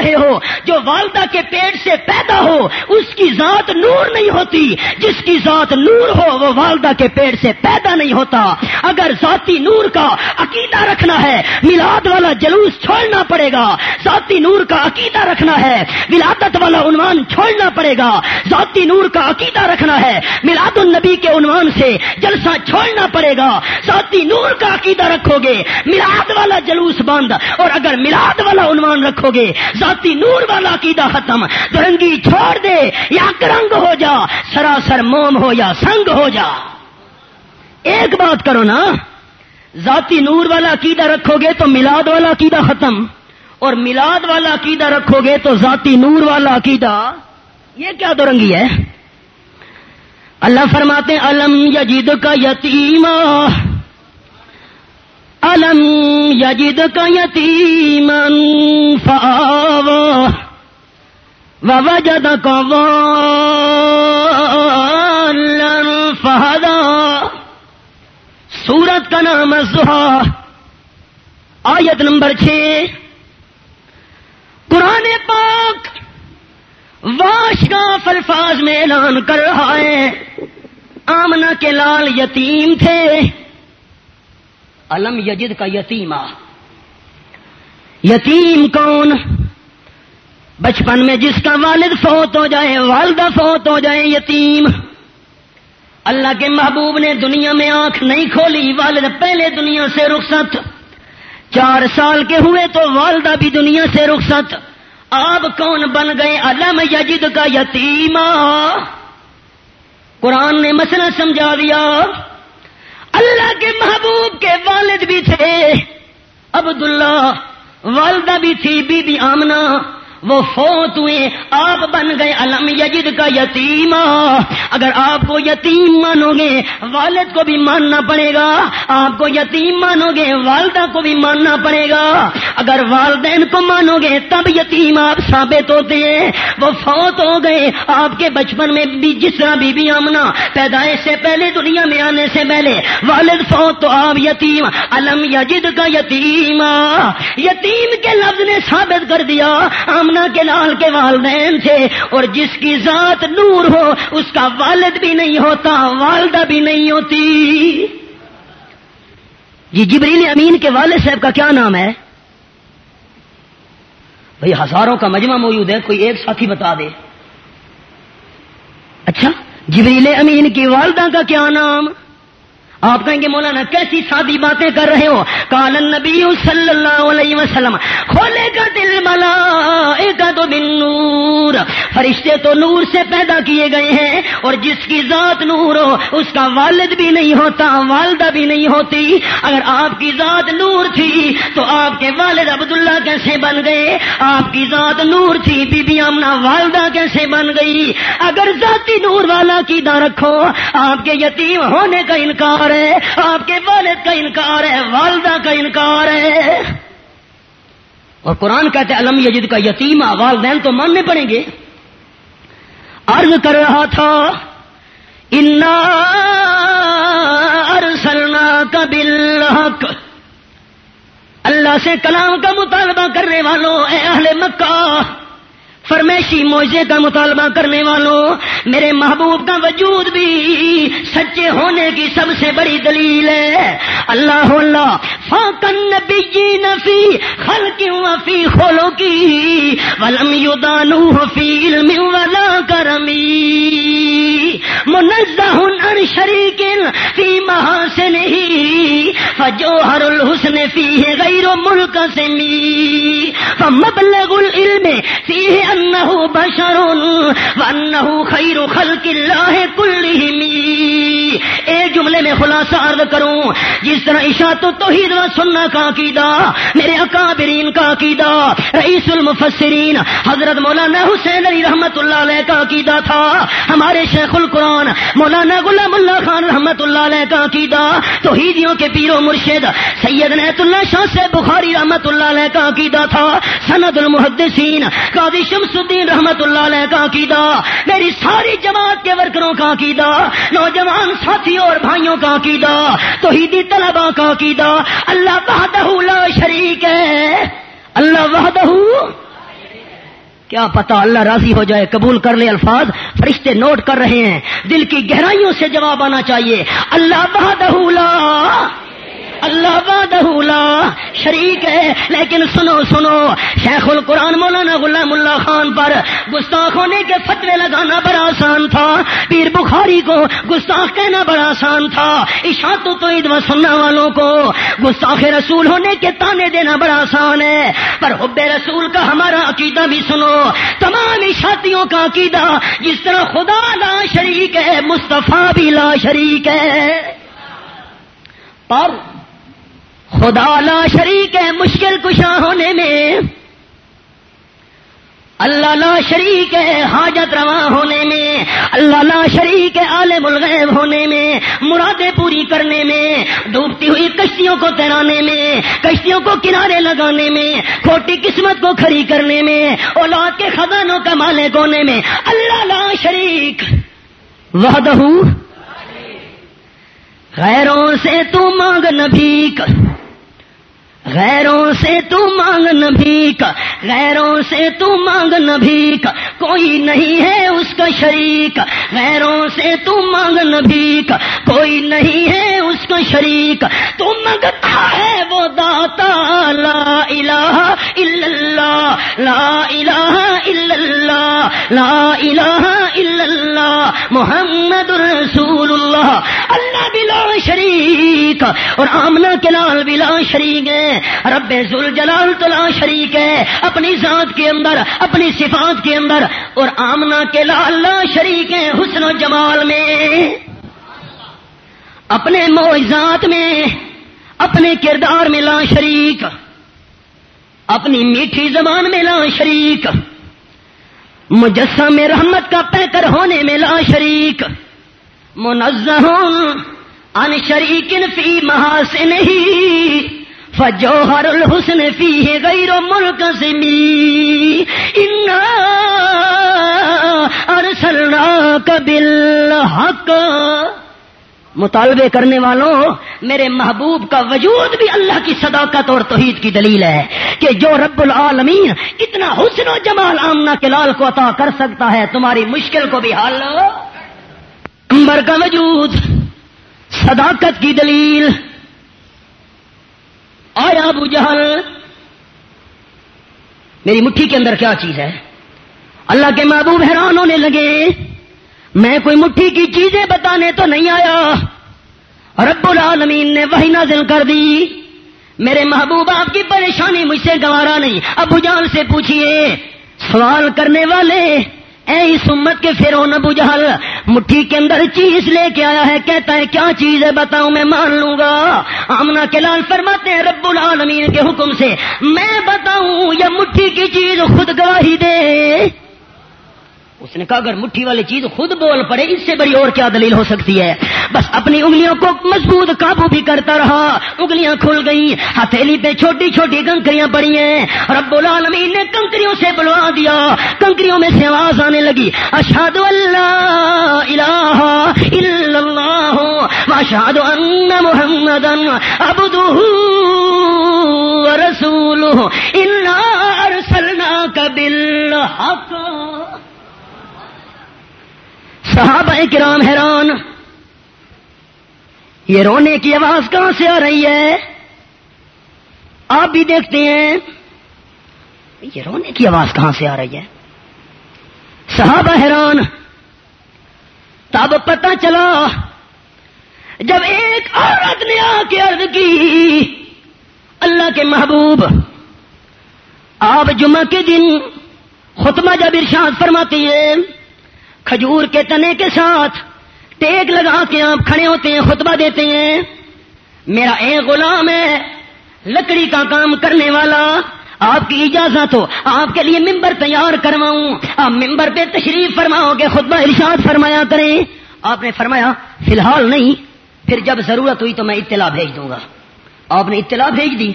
رہے ہو، جو والدہ کے پیٹ سے پیدا ہو، اس کی ذات نور نہیں ہوتی۔ جس کی ذات نور ہو، وہ والدہ کے پیڑ سے پیدا نہیں ہوتا۔ اگر ذاتی نور کا عقیدہ رکھنا ہے، میلاد والا جلوس چھوڑنا پڑے گا۔ ذاتی نور کا عقیدہ رکھنا ہے، ولادت والا عنوان چھوڑنا پڑے گا۔ ذاتی نور کا عقیدہ رکھنا ہے، میلاد النبی کے عنوان سے جلسہ چھوڑنا پڑے گا۔ ذاتی نور کا عقیدہ رکھو گے، میلاد والا جلوس بند۔ اور اگر میلاد والا عنوان رکھو گے ذاتی نور والا عقیدہ ختم۔ درنگی چھوڑ دے، یا کرنگ ہو جا، سراسر موم ہو یا سنگ ہو جا۔ ایک بات کرو نا، ذاتی نور والا عقیدہ رکھو گے تو میلاد والا عقیدہ ختم۔ اور میلاد والا عقیدہ رکھو گے تو ذاتی نور والا عقیدہ۔ یہ کیا دورنگی ہے؟ اللہ فرماتے علم یجید کا یتیم علم یجید کا یتیم فاو وجد کو فہدا سورت کا نام زہا، آیت نمبر چھ۔ قرآن پاک واش کا فلفاظ میں اعلان کر رہا ہے۔ آمنا کے لال یتیم تھے۔ علم یجد کا یتیمہ۔ یتیم کون؟ بچپن میں جس کا والد فوت ہو جائے، والدہ فوت ہو جائے، یتیم۔ اللہ کے محبوب نے دنیا میں آنکھ نہیں کھولی، والد پہلے دنیا سے رخصت۔ چار سال کے ہوئے تو والدہ بھی دنیا سے رخصت۔ آپ کون بن گئے؟ علم یجد کا یتیم قرآن نے مسئلہ سمجھا دیا۔ اللہ کے محبوب کے والد بھی تھے عبداللہ والدہ بھی تھی بی بی آمنہ وہ فوت ہوئے، آپ بن گئے علم یجد کا یتیم اگر آپ کو یتیم مانو گے، والد کو بھی ماننا پڑے گا۔ آپ کو یتیم مانو گے، والدہ کو بھی ماننا پڑے گا۔ اگر والدین کو مانو گے، تب یتیم آپ ثابت ہوتے ہیں۔ وہ فوت ہو گئے۔ آپ کے بچپن میں بھی جس طرح بی بی آمنا، پیدائش سے پہلے، دنیا میں آنے سے پہلے، والد فوت تو آپ یتیم۔ علم یجد کا یتیم یتیم کے لفظ نے ثابت کر دیا۔ کے لال کے والدین تھے اور جس کی ذات نور ہو، اس کا والد بھی نہیں ہوتا، والدہ بھی نہیں ہوتی۔ جی جبریل امین کے والد صاحب کا کیا نام ہے؟ بھئی ہزاروں کا مجمع موجود ہے، کوئی ایک ساتھی بتا دے۔ اچھا جبریل امین کی والدہ کا کیا نام؟ آپ کہیں گے، مولانا، کیسی سادی باتیں کر رہے ہو؟ کال نبی صلی اللہ علیہ وسلم، کھولے کا دل ملا تو بن نور، فرشتے تو نور سے پیدا کیے گئے ہیں، اور جس کی ذات نور ہو، اس کا والد بھی نہیں ہوتا، والدہ بھی نہیں ہوتی۔ اگر آپ کی ذات نور تھی، تو آپ کے والد عبداللہ کیسے بن گئے؟ آپ کی ذات نور تھی بی بی امنا والدہ کیسے بن گئی؟ اگر ذاتی نور والا کی دا رکھو، آپ کے یتیم ہونے کا انکار ہے، آپ کے والد کا انکار ہے، والدہ کا انکار ہے۔ اور قرآن کہتے علم یجد کا یتیم والدین تو ماننے پڑیں گے۔ عرض کر رہا تھا، انا ارسلنا کا بالحق۔ اللہ سے کلام کا مطالبہ کرنے والوں، اے اہل مکہ۔ فرمیشی موزے کا مطالبہ کرنے والوں، میرے محبوب کا وجود بھی سچے ہونے کی سب سے بڑی دلیل ہے۔ اللہ اللہ فاکن نبی نفی خل کیوں فی کھولو کی ولم یو دانو فی علم ولا کرمی۔ منزہ ان شریک فی محاسن ہی فجو ہر الحسن فی غیر ملک سے می فمبلغ العلم فی انه بشر وانه خیر خلق اللہ كلهم ایک جملے میں خلاصہ عرض کروں، جس طرح اشاعت و توحید و سننا کا عقیدہ، میرے اکابرین کا عقیدہ، رئیس المفسرین، حضرت مولانا حسین علی رحمت اللہ علیہ کا عقیدہ تھا، ہمارے شیخ القرآن، مولانا غلام اللہ خان رحمت اللہ علیہ کا عقیدہ، توحیدیوں کے پیر و مرشد، سید نیت اللہ شاہ سے بخاری رحمت اللہ علیہ کا عقیدہ تھا، سند المحدثین، قاضی شمس الدین رحمت اللہ علیہ کا عقیدہ، میری ساری جماعت کے ورکروں کا عقیدہ، نوجوان ساتھیوں اور بھائیوں کا عقیدہ، توحیدی طلبا کا عقیدہ، اللہ وحدہ لا شریک ہے۔ اللہ وحدہ کیا پتا اللہ راضی ہو جائے، قبول کر لے الفاظ، فرشتے نوٹ کر رہے ہیں۔ دل کی گہرائیوں سے جواب آنا چاہیے۔ اللہ وحدہ لا لا شریک ہے۔ لیکن سنو سنو، شیخ القرآن مولانا غلام اللہ خان پر گستاخ ہونے کے فتوے لگانا بڑا آسان تھا۔ پیر بخاری کو گستاخ کہنا بڑا آسان تھا۔ اشاعت تو عید و سننا والوں کو گستاخ رسول ہونے کے تانے دینا بڑا آسان ہے۔ پر حب رسول کا ہمارا عقیدہ بھی سنو۔ تمام اشاعتیوں کا عقیدہ جس طرح خدا لا شریک ہے، مصطفیٰ بھی لا شریک ہے۔ پر خدا لا شریک ہے مشکل کشا ہونے میں۔ اللہ لا شریک ہے حاجت رواں ہونے میں۔ اللہ لا شریک ہے عالم الغیب ہونے میں۔ مرادیں پوری کرنے میں۔ ڈوبتی ہوئی کشتیوں کو تیرانے میں۔ کشتیوں کو کنارے لگانے میں۔ کھوٹی قسمت کو کھڑی کرنے میں۔ اولاد کے خزانوں کا مالک ہونے میں۔ اللہ لا شریک۔ وحدہ۔ غیروں سے تو مانگ نبیک غیروں سے تو مانگ نبی کا، غیروں سے تو مانگ نبی کا۔ کوئی نہیں ہے اس کا شریک، غیروں سے تو مانگ نبی کوئی نہیں ہے اس کا شریک۔ تو منگتا ہے وہ داتا، لا الہ الا اللہ، لا الہ الا اللہ، لا الہ الا اللہ، محمد رسول اللہ اللہ بلا شریک اور آمنا کے لال بلا شریک ہے۔ رب ذل جلال تلا شریک ہے، اپنی ذات کے اندر، اپنی صفات کے اندر، اور آمنا کے لال شریک ہے حسن و جمال میں۔ اپنے معجزات میں، اپنے کردار میں لا شریک، اپنی میٹھی زبان میں لا شریک، مجسم رحمت کا پیکر ہونے میں لا شریک، منزہ ان شریکن فی محاسن ہی۔ فجوہر الحسن فی غیر ملک سمی ارسلنا کبل حق مطالبے کرنے والوں، میرے محبوب کا وجود بھی اللہ کی صداقت اور توحید کی دلیل ہے کہ جو رب العالمین اتنا حسن و جمال آمنا کے لال کو عطا کر سکتا ہے، تمہاری مشکل کو بھی حل. امبر کا وجود، صداقت کی دلیل. آیا ابو جہل، میری مٹھی کے اندر کیا چیز ہے؟ اللہ کے محبوب حیران ہونے لگے، میں کوئی مٹھی کی چیزیں بتانے تو نہیں آیا۔ رب العالمین نے وہی نازل کر دی۔ میرے محبوب، آپ کی پریشانی مجھ سے گوارا نہیں۔ ابو جان سے پوچھئے، سوال کرنے والے اے اس امت کے فرعون نبو جہل، مٹھی کے اندر چیز لے کے آیا ہے، کہتا ہے، کیا چیز ہے؟ بتاؤں میں مان لوں گا۔ آمنا کے لال فرماتے ہیں، رب العالمین کے حکم سے۔ میں بتاؤں یا مٹھی کی چیز خود گواہی دے۔ اس نے کہا، اگر مٹھی والی چیز خود بول پڑے، اس سے بڑی اور کیا دلیل ہو سکتی ہے؟ بس اپنی انگلیوں کو مضبوط قابو بھی کرتا رہا۔ انگلیاں کھل گئی ہتھیلی پہ چھوٹی چھوٹی کنکریاں پڑی ہیں۔ رب العالمین نے کنکریوں سے بلوا دیا۔ کنکریوں میں سے آواز آنے لگی اشاد اللہ الہ الا اللہ اشاد ان محمد ابد رسول اللہ ارسلنا کبل حق صحابہ کرام حیران۔ یہ رونے کی آواز کہاں سے آ رہی ہے؟ آپ بھی دیکھتے ہیں۔ یہ رونے کی آواز کہاں سے آ رہی ہے؟ صحابہ حیران۔ تب پتہ چلا، جب ایک عورت نے آ کے عرض کی، اللہ کے محبوب، آپ جمعہ کے دن خطبہ جب ارشاد فرماتی ہے کھجور کے تنے کے ساتھ ٹیک لگا کے آپ کھڑے ہوتے ہیں، خطبہ دیتے ہیں۔ میرا ایک غلام ہے، لکڑی کا کام کرنے والا، آپ کی اجازت ہو، آپ کے لیے ممبر تیار کرواؤں۔ آپ ممبر پہ تشریف فرماؤ گے، خطبہ ارشاد فرمایا کریں۔ آپ نے فرمایا، فی الحال نہیں، پھر جب ضرورت ہوئی تو میں اطلاع بھیج دوں گا۔ آپ نے اطلاع بھیج دی۔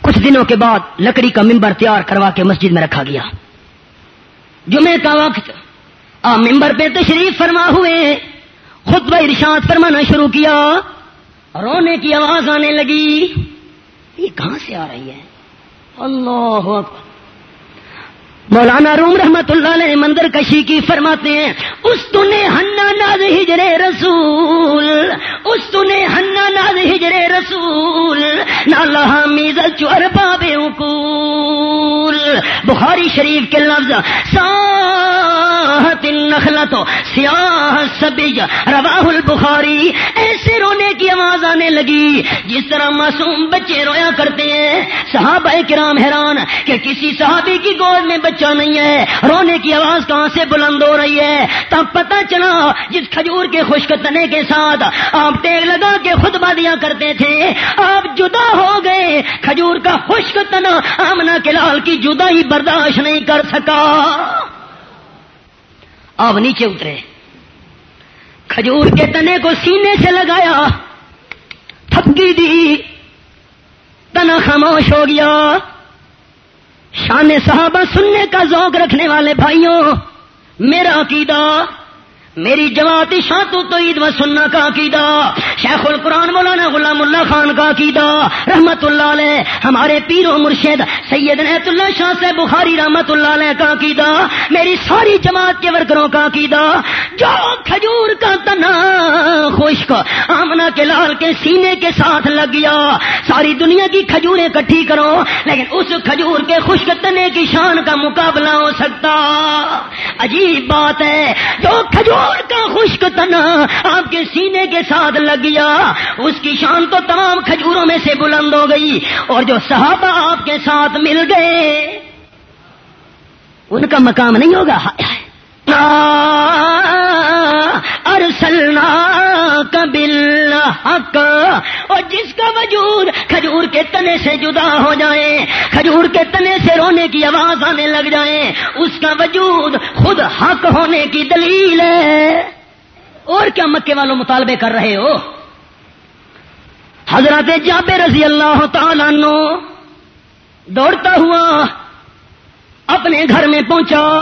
کچھ دنوں کے بعد لکڑی کا ممبر تیار کروا کے مسجد میں رکھا گیا۔ جمعے کا وقت ممبر پہ تشریف فرما ہوئے۔ خود بھائی ارشاد فرمانا شروع کیا۔ رونے کی آواز آنے لگی۔ یہ کہاں سے آ رہی ہے؟ اللہ مولانا روم رحمت اللہ علیہ مندر کشی کی فرماتے ہیں، اس نے ہنا ناز ہجر رسول، اس نے ہنا ناز ہجر رسول نالا میز چور باب بخاری شریف کے لفظ، ساحت النخلت سیاہ سبج، رواہ البخاری۔ ایسے رونے کی آواز آنے لگی، جس طرح معصوم بچے رویا کرتے ہیں۔ صحابہ کرام حیران کہ کسی صحابی کی گود میں بچہ نہیں ہے۔ رونے کی آواز کہاں سے بلند ہو رہی ہے؟ تب پتہ چلا جس کھجور کے خشک تنے کے ساتھ آپ ٹیگ لگا کے خود دیا کرتے تھے۔ آپ جدا ہو گئے۔ کھجور کا خشک تنا آمنا کے لال کی جدا ہی برداشت نہیں کر سکا۔ آپ نیچے اترے۔ کھجور کے تنے کو سینے سے لگایا۔ تھپکی دی۔ تنا خاموش ہو گیا۔ شان صحابہ سننے کا ذوق رکھنے والے بھائیوں میرا عقیدہ میری جماعت شاطو تو عید و سننا کا عقیدہ، شیخ القرآن مولانا غلام اللہ خان کا عقیدہ، رحمت اللہ علیہ، ہمارے پیر و مرشد سید نیت اللہ شاہ سے بخاری رحمت اللہ علیہ کا عقیدہ، میری ساری جماعت کے ورکروں کا عقیدہ، جو کھجور کا تنا خشک آمنا کے لال کے سینے کے ساتھ لگ گیا۔ ساری دنیا کی کھجوریں کٹھی کرو، لیکن اس کھجور کے خشک تنے کی شان کا مقابلہ ہو سکتا۔ عجیب بات ہے، جو کھجور کا خشک تنا آپ کے سینے کے ساتھ لگ گیا۔ اس کی شان تو تمام کھجوروں میں سے بلند ہو گئی اور جو صحابہ آپ کے ساتھ مل گئے، ان کا مقام نہیں ہوگا۔ ارسلنا کبل حق اور جس کا وجود کھجور کے تنے سے جدا ہو جائے، کھجور کے تنے سے رونے کی آواز آنے لگ جائے، اس کا وجود خود حق ہونے کی دلیل ہے۔ اور کیا مکے والوں مطالبے کر رہے ہو؟ حضرت جاب رضی اللہ تعالیٰ نو دوڑتا ہوا اپنے گھر میں پہنچا۔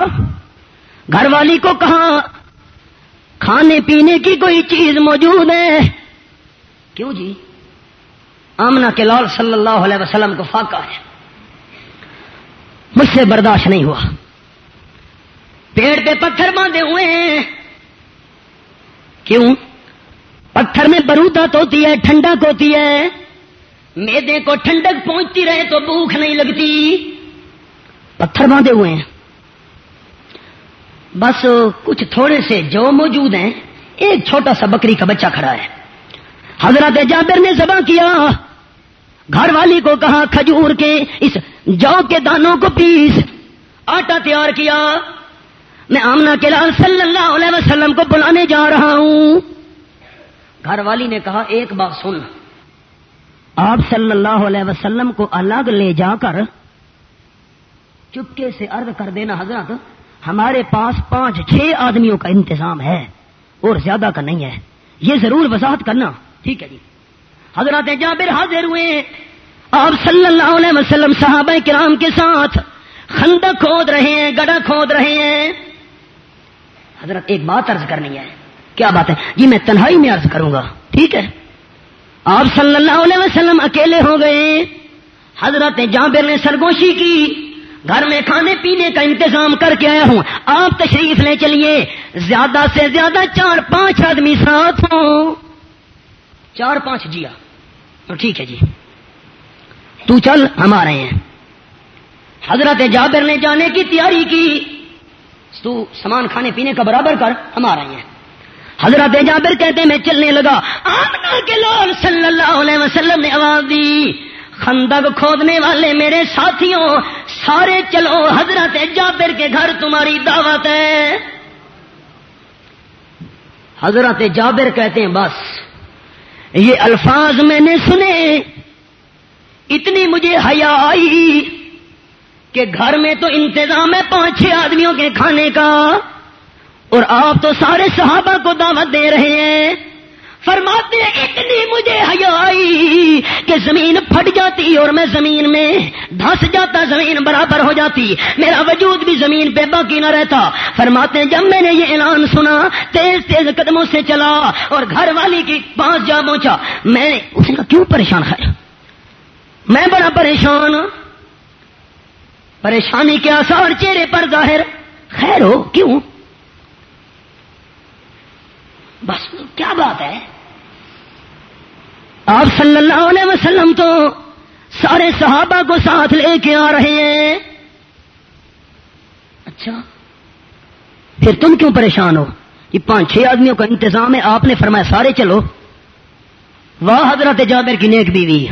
گھر والی کو کہا کھانے پینے کی کوئی چیز موجود ہے؟ کیوں جی؟ آمنا کے لال صلی اللہ علیہ وسلم کو فاقہ ہے۔ مجھ سے برداشت نہیں ہوا۔ پیڑ پہ پتھر باندھے ہوئے ہیں۔ کیوں؟ پتھر میں برودت ہوتی ہے ٹھنڈک ہوتی ہے۔ میدے کو ٹھنڈک پہنچتی رہے تو بھوک نہیں لگتی۔ پتھر باندھے ہوئے ہیں۔ بس کچھ تھوڑے سے جو موجود ہیں، ایک چھوٹا سا بکری کا بچہ کھڑا ہے۔ حضرت جابر نے ذبح کیا۔ گھر والی کو کہا، کھجور کے اس جو کے دانوں کو پیس۔ آٹا تیار کیا۔ میں آمنا کے لال صلی اللہ علیہ وسلم کو بلانے جا رہا ہوں۔ گھر والی نے کہا، ایک بات سن۔ آپ صلی اللہ علیہ وسلم کو الگ لے جا کر چپکے سے عرض کر دینا، حضرت۔ ہمارے پاس پانچ، چھ آدمیوں کا انتظام ہے اور زیادہ کا نہیں ہے۔ یہ ضرور وضاحت کرنا۔ ٹھیک ہے جی۔ حضرت جابر حاضر ہوئے۔ آپ صلی اللہ علیہ وسلم صحابہ کرام کے ساتھ خندق کھود رہے ہیں گڑا کھود رہے ہیں۔ حضرت، ایک بات عرض کرنی ہے۔ کیا بات ہے؟ جی میں تنہائی میں عرض کروں گا۔ ٹھیک ہے۔ آپ صلی اللہ علیہ وسلم اکیلے ہو گئے۔ حضرت جابر نے سرگوشی کی۔ گھر میں کھانے پینے کا انتظام کر کے آیا ہوں۔ آپ تشریف لے چلیے۔ زیادہ سے زیادہ چار پانچ آدمی ساتھ ہوں۔ چار پانچ ہاں۔ جیا ٹھیک ہے جی۔ تو چل، ہم آ رہے ہیں۔ حضرت جابر نے جانے کی تیاری کی۔ تو سامان کھانے پینے کا برابر کر، ہم آ رہے ہیں۔ حضرت جابر کہتے میں چلنے لگا۔ آمنا کے لال صلی اللہ علیہ وسلم نے آواز دی۔ خندق کھودنے والے میرے ساتھیوں، سارے چلو، حضرت جابر کے گھر تمہاری دعوت ہے۔ حضرت جابر کہتے ہیں، بس، یہ الفاظ میں نے سنے، اتنی مجھے حیا آئی کہ گھر میں تو انتظام ہے پانچ چھ آدمیوں کے کھانے کا اور آپ تو سارے صحابہ کو دعوت دے رہے ہیں۔ فرماتے ہیں، اتنی مجھے آئی کہ زمین پھٹ جاتی اور میں زمین میں دھس جاتا، زمین برابر ہو جاتی. میرا وجود بھی زمین پہ باقی نہ رہتا. فرماتے ہیں، جب میں نے یہ اعلان سنا، تیز تیز قدموں سے چلا اور گھر والی کی پاس جا پہنچا میں اس کا کیوں پریشان ہے؟ میں بڑا پریشان پریشانی کے آسار چہرے پر ظاہر. خیر ہو، کیوں؟ بس، کیا بات ہے؟ آپ صلی اللہ علیہ وسلم تو سارے صحابہ کو ساتھ لے کے آ رہے ہیں۔ اچھا۔ پھر تم کیوں پریشان ہو؟ یہ پانچ چھ آدمیوں کا انتظام ہے، آپ نے فرمایا سارے چلو۔ واہ، حضرت جابر کی نیک بیوی۔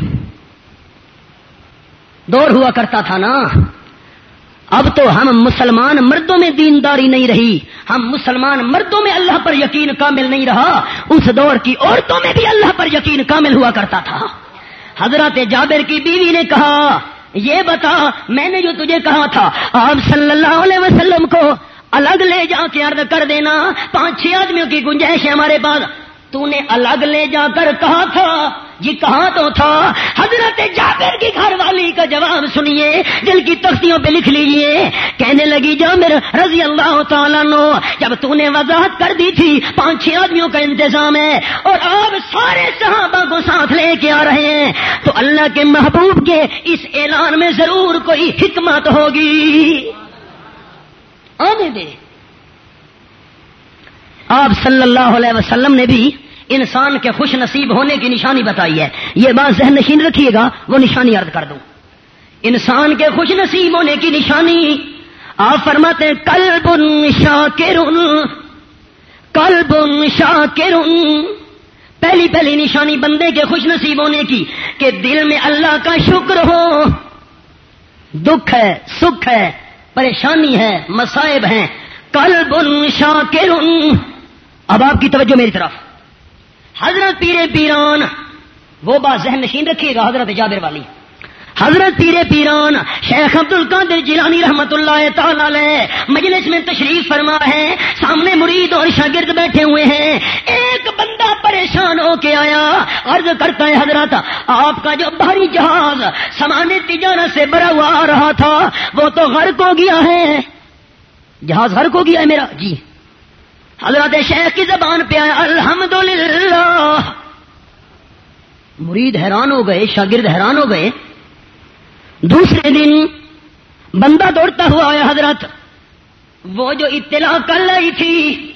دور ہوا کرتا تھا نا۔ اب تو ہم مسلمان مردوں میں دینداری نہیں رہی۔ ہم مسلمان مردوں میں اللہ پر یقین کامل نہیں رہا۔ اس دور کی عورتوں میں بھی اللہ پر یقین کامل ہوا کرتا تھا۔ حضرت جابر کی بیوی نے کہا، یہ بتا، میں نے جو تجھے کہا تھا، آپ صلی اللہ علیہ وسلم کو الگ لے جا کے عرض کر دینا۔ پانچ چھ آدمیوں کی گنجائش ہے ہمارے پاس۔ تو نے الگ لے جا کر کہا تھا۔ یہ کہاں تو تھا؟ حضرت جابر کی گھر والی کا جواب سنیے، دل کی تختیوں پہ لکھ لیجیے کہنے لگی، جابر رضی اللہ تعالیٰ نو جب تو نے وضاحت کر دی تھی، پانچ چھ آدمیوں کا انتظام ہے اور آپ سارے صحابہ کو ساتھ لے کے آ رہے ہیں، تو اللہ کے محبوب کے اس اعلان میں ضرور کوئی حکمت ہوگی۔ آنے دے آپ صلی اللہ علیہ وسلم نے بھی انسان کے خوش نصیب ہونے کی نشانی بتائی ہے۔ یہ بات ذہن نشین رکھیے گا، وہ نشانی یاد کر دوں۔ انسان کے خوش نصیب ہونے کی نشانی، آپ فرماتے ہیں کل بن شاہ کل پہلی پہلی نشانی بندے کے خوش نصیب ہونے کی، کہ دل میں اللہ کا شکر ہو۔ دکھ ہے، سکھ ہے، پریشانی ہے مسائب ہیں۔ کل بن شاہ اب آپ کی توجہ میری طرف۔ حضرت پیر پیران، وہ بات ذہن نشین رکھیے گا حضرت جابر والی۔ حضرت پیر پیران، شیخ عبد القادر جیلانی رحمت اللہ تعالی مجلس میں تشریف فرما ہے سامنے مرید اور شاگرد بیٹھے ہوئے ہیں۔ ایک بندہ پریشان ہو کے آیا، عرض کرتا ہے، حضرت، آپ کا جو بھاری جہاز سامان تجارت سے بڑا ہوا آ رہا تھا، وہ تو غرق ہو گیا ہے۔ جہاز غرق ہو گیا ہے میرا۔ جی۔ حضرت شیخ کی زبان پہ آیا الحمد مرید حیران ہو گئے، شاگرد حیران ہو گئے۔ دوسرے دن بندہ دوڑتا ہوا آیا حضرت، وہ جو اطلاع کر رہی تھی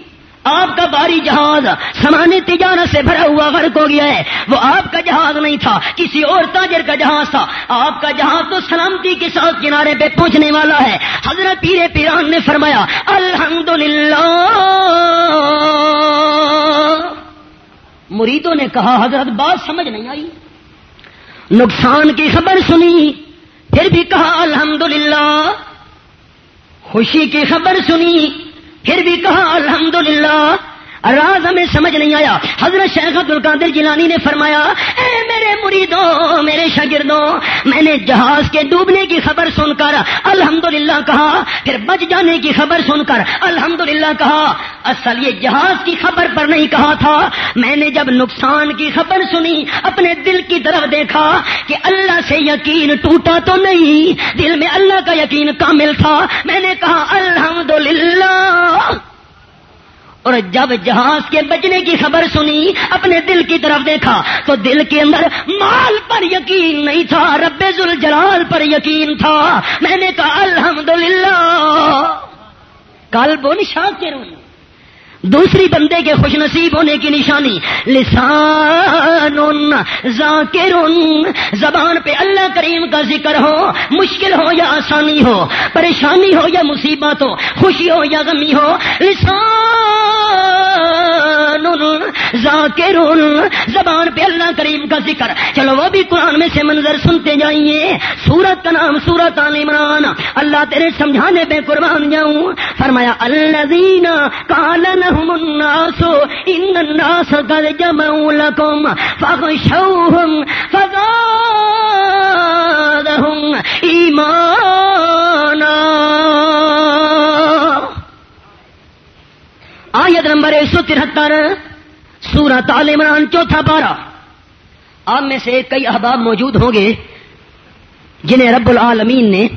آپ کا باری جہاز سمانے تجارت سے بھرا ہوا غرق ہو گیا ہے۔ وہ آپ کا جہاز نہیں تھا، کسی اور تاجر کا جہاز تھا۔ آپ کا جہاز تو سلامتی کے ساتھ کنارے پہ پہنچنے والا ہے۔ حضرت پیر پیران نے فرمایا الحمد مریدوں نے کہا، حضرت بات سمجھ نہیں آئی۔ نقصان کی خبر سنی، پھر بھی کہا الحمد خوشی کی خبر سنی۔ پھر بھی کہا الحمدللہ راز ہمیں سمجھ نہیں آیا۔ حضرت شیخ عبد القادر جیلانی نے فرمایا، اے میرے مریدوں، میرے شاگردوں، میں نے جہاز کے ڈوبنے کی خبر سن کر الحمدللہ کہا، پھر بچ جانے کی خبر سن کر الحمدللہ کہا۔ اصل یہ جہاز کی خبر پر نہیں کہا تھا۔ میں نے جب نقصان کی خبر سنی، اپنے دل کی طرف دیکھا کہ اللہ سے یقین ٹوٹا تو نہیں، دل میں اللہ کا یقین کامل تھا۔ میں نے کہا، الحمدللہ۔ اور جب جہاز کے بچنے کی خبر سنی، اپنے دل کی طرف دیکھا، تو دل کے اندر مال پر یقین نہیں تھا، رب جلال پر یقین تھا۔ میں نے کہا، الحمدللہ۔ کل بول شاکر دوسری بندے کے خوش نصیب ہونے کی نشانی لسان ذاکر زبان پہ اللہ کریم کا ذکر ہو، مشکل ہو یا آسانی ہو، پریشانی ہو یا مصیبت ہو، خوشی ہو یا غمی ہو، لسان ذاکر زبان پہ اللہ کریم کا ذکر۔ چلو وہ بھی قرآن میں سے منظر سنتے جائیے۔ سورت کا نام سورت عال عمران۔ اللہ تیرے سمجھانے پہ قربان جاؤں۔ فرمایا اللہ کالن لهم الناس إن الناس قد جمعوا لكم فاغشوهم فزادهم إيمانا آیت نمبر ایک سو ترہتر سورہ عمران، چوتھا پارا آپ میں سے کئی احباب موجود ہوں گے، جنہیں رب العالمین نے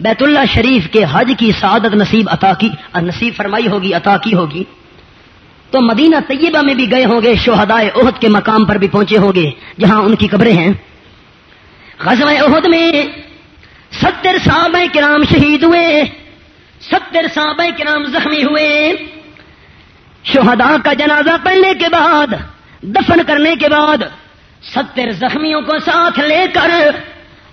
بیت اللہ شریف کے حج کی سعادت نصیب عطا کی، نصیب فرمائی ہوگی، عطا کی ہوگی۔ تو مدینہ طیبہ میں بھی گئے ہوں گے، شہدائے عہد کے مقام پر بھی پہنچے ہوں گے، جہاں ان کی قبریں ہیں۔ غزوہ عہد میں ستر صحابہ کرام شہید ہوئے، ستر صحابہ کرام زخمی ہوئے۔ شہداء کا جنازہ پڑھنے کے بعد، دفن کرنے کے بعد ستر زخمیوں کو ساتھ لے کر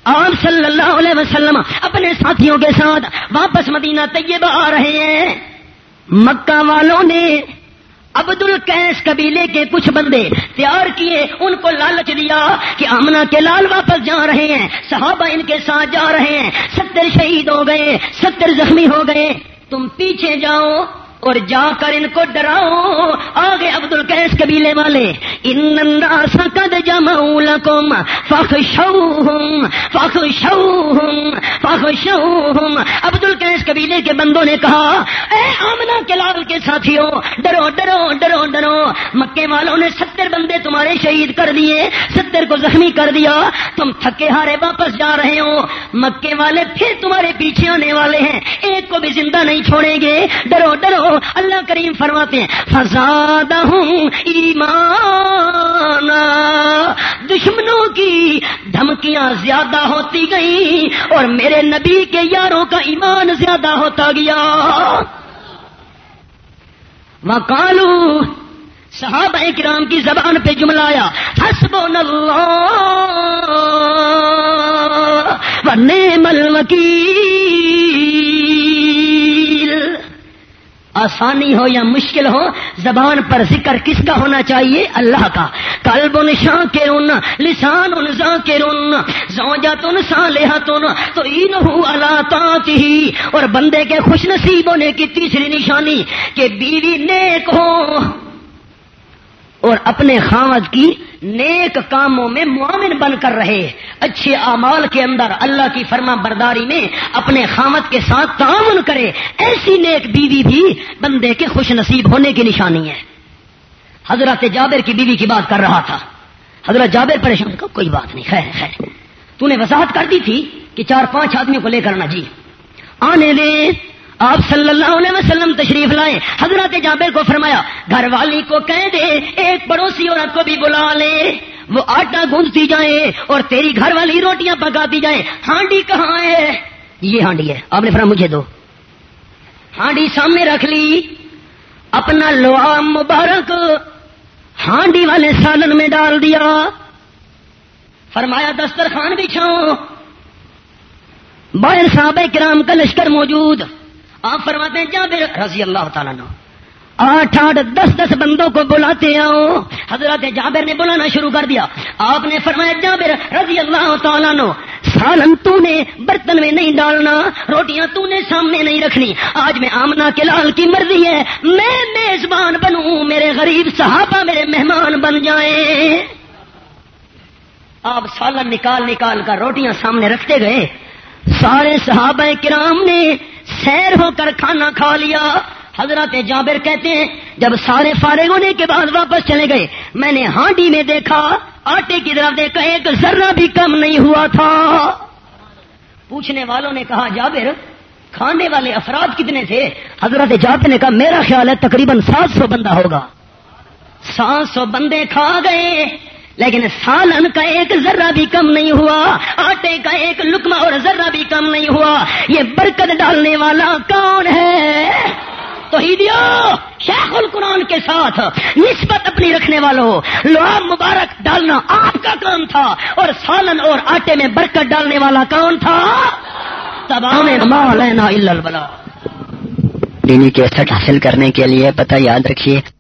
آپ صلی اللہ علیہ وسلم اپنے ساتھیوں کے ساتھ واپس مدینہ طیبہ آ رہے ہیں۔ مکہ والوں نے عبد القیس قبیلے کے کچھ بندے تیار کیے، ان کو لالچ دیا کہ امنا کے لال واپس جا رہے ہیں، صحابہ ان کے ساتھ جا رہے ہیں، ستر شہید ہو گئے، ستر زخمی ہو گئے۔ تم پیچھے جاؤ اور جا کر ان کو ڈراؤ آگے عبد القیس قبیلے والے، ان قد جمعوا لكم فخشوهم فخشوهم فخشوهم عبد القیس قبیلے کے بندوں نے کہا، اے آمنہ کے لال کے ساتھیوں، ڈرو ڈرو ڈرو ڈرو۔ مکے والوں نے ستر بندے تمہارے شہید کر دیے، ستر کو زخمی کر دیا۔ تم تھکے ہارے واپس جا رہے ہو۔ مکے والے پھر تمہارے پیچھے آنے والے ہیں۔ ایک کو بھی زندہ نہیں چھوڑیں گے۔ ڈرو ڈرو۔ اللہ کریم فرماتے ہیں فساد ہوں ایمان دشمنوں کی دھمکیاں زیادہ ہوتی گئی اور میرے نبی کے یاروں کا ایمان زیادہ ہوتا گیا۔ وکالو صحابہ کرام کی زبان پہ جملہ آیا حسب نعم الوکیل۔ آسانی ہو یا مشکل ہو، زبان پر ذکر کس کا ہونا چاہیے؟ اللہ کا۔ قلب ان شاہ کے رن لسان ان زا کے رن زوجا تن سا لہا تن تو این اللہ ہی اور بندے کے خوش نصیب ہونے کی تیسری نشانی کہ بیوی نیک ہو۔ اور اپنے خامد کی نیک کاموں میں معامن بن کر رہے۔ اچھے اعمال کے اندر اللہ کی فرما برداری میں اپنے خامت کے ساتھ تعاون کرے۔ ایسی نیک بیوی بھی بندے کے خوش نصیب ہونے کی نشانی ہے۔ حضرت جابر کی بیوی کی بات کر رہا تھا۔ حضرت جابر پریشان کا کوئی بات نہیں، خیر خیر۔ تو نے وضاحت کر دی تھی کہ چار پانچ آدمیوں کو لے کر جی آنے دیں آپ صلی اللہ علیہ وسلم تشریف لائے حضرت جابر کو فرمایا گھر والی کو کہہ دے، ایک پڑوسی عورت کو بھی بلا لے۔ وہ آٹا گوندتی جائے اور تیری گھر والی روٹیاں پکاتی جائیں ہانڈی کہاں ہے؟ یہ ہانڈی ہے۔ آپ نے فرمایا، مجھے دو۔ ہانڈی سامنے رکھ لی۔ اپنا لوہا مبارک ہانڈی والے سالن میں ڈال دیا۔ فرمایا، دسترخوان بچھاؤ باہر صحابہ کرام کا لشکر موجود۔ آپ فرماتے ہیں جابر رضی اللہ تعالیٰ نو آٹھ آٹھ دس دس بندوں کو بلاتے آؤ۔ حضرت جابر نے بلانا شروع کر دیا۔ آپ نے فرمایا جابر رضی اللہ تعالیٰ نو سالن تو نے برتن میں نہیں ڈالنا روٹیاں تو نے سامنے نہیں رکھنی۔ آج میں آمنا کے لال کی مرضی ہے۔ میں میزبان بنوں میرے غریب صحابہ میرے مہمان بن جائیں۔ آپ سالن نکال نکال کر روٹیاں سامنے رکھتے گئے۔ سارے صحابہ کرام نے سیر ہو کر کھانا کھا لیا۔ حضرت جابر کہتے ہیں، جب سارے فارغ ہونے کے بعد واپس چلے گئے، میں نے ہانڈی میں دیکھا، آٹے کی طرف دیکھا، ایک ذرہ بھی کم نہیں ہوا تھا۔ پوچھنے والوں نے کہا، جابر، کھانے والے افراد کتنے تھے؟ حضرت جابر نے کہا، میرا خیال ہے تقریباً سات سو بندہ ہوگا۔ سات سو بندے کھا گئے۔ لیکن سالن کا ایک ذرہ بھی کم نہیں ہوا، آٹے کا ایک لکما اور ذرہ بھی کم نہیں ہوا۔ یہ برکت ڈالنے والا کون ہے؟ تو شیخ القرآن کے ساتھ نسبت اپنی رکھنے والوں لواب مبارک ڈالنا آپ کا کام تھا اور سالن اور آٹے میں برکت ڈالنے والا کون تھا؟ تباہ دینی کیسٹ حاصل کرنے کے لیے پتہ یاد رکھیے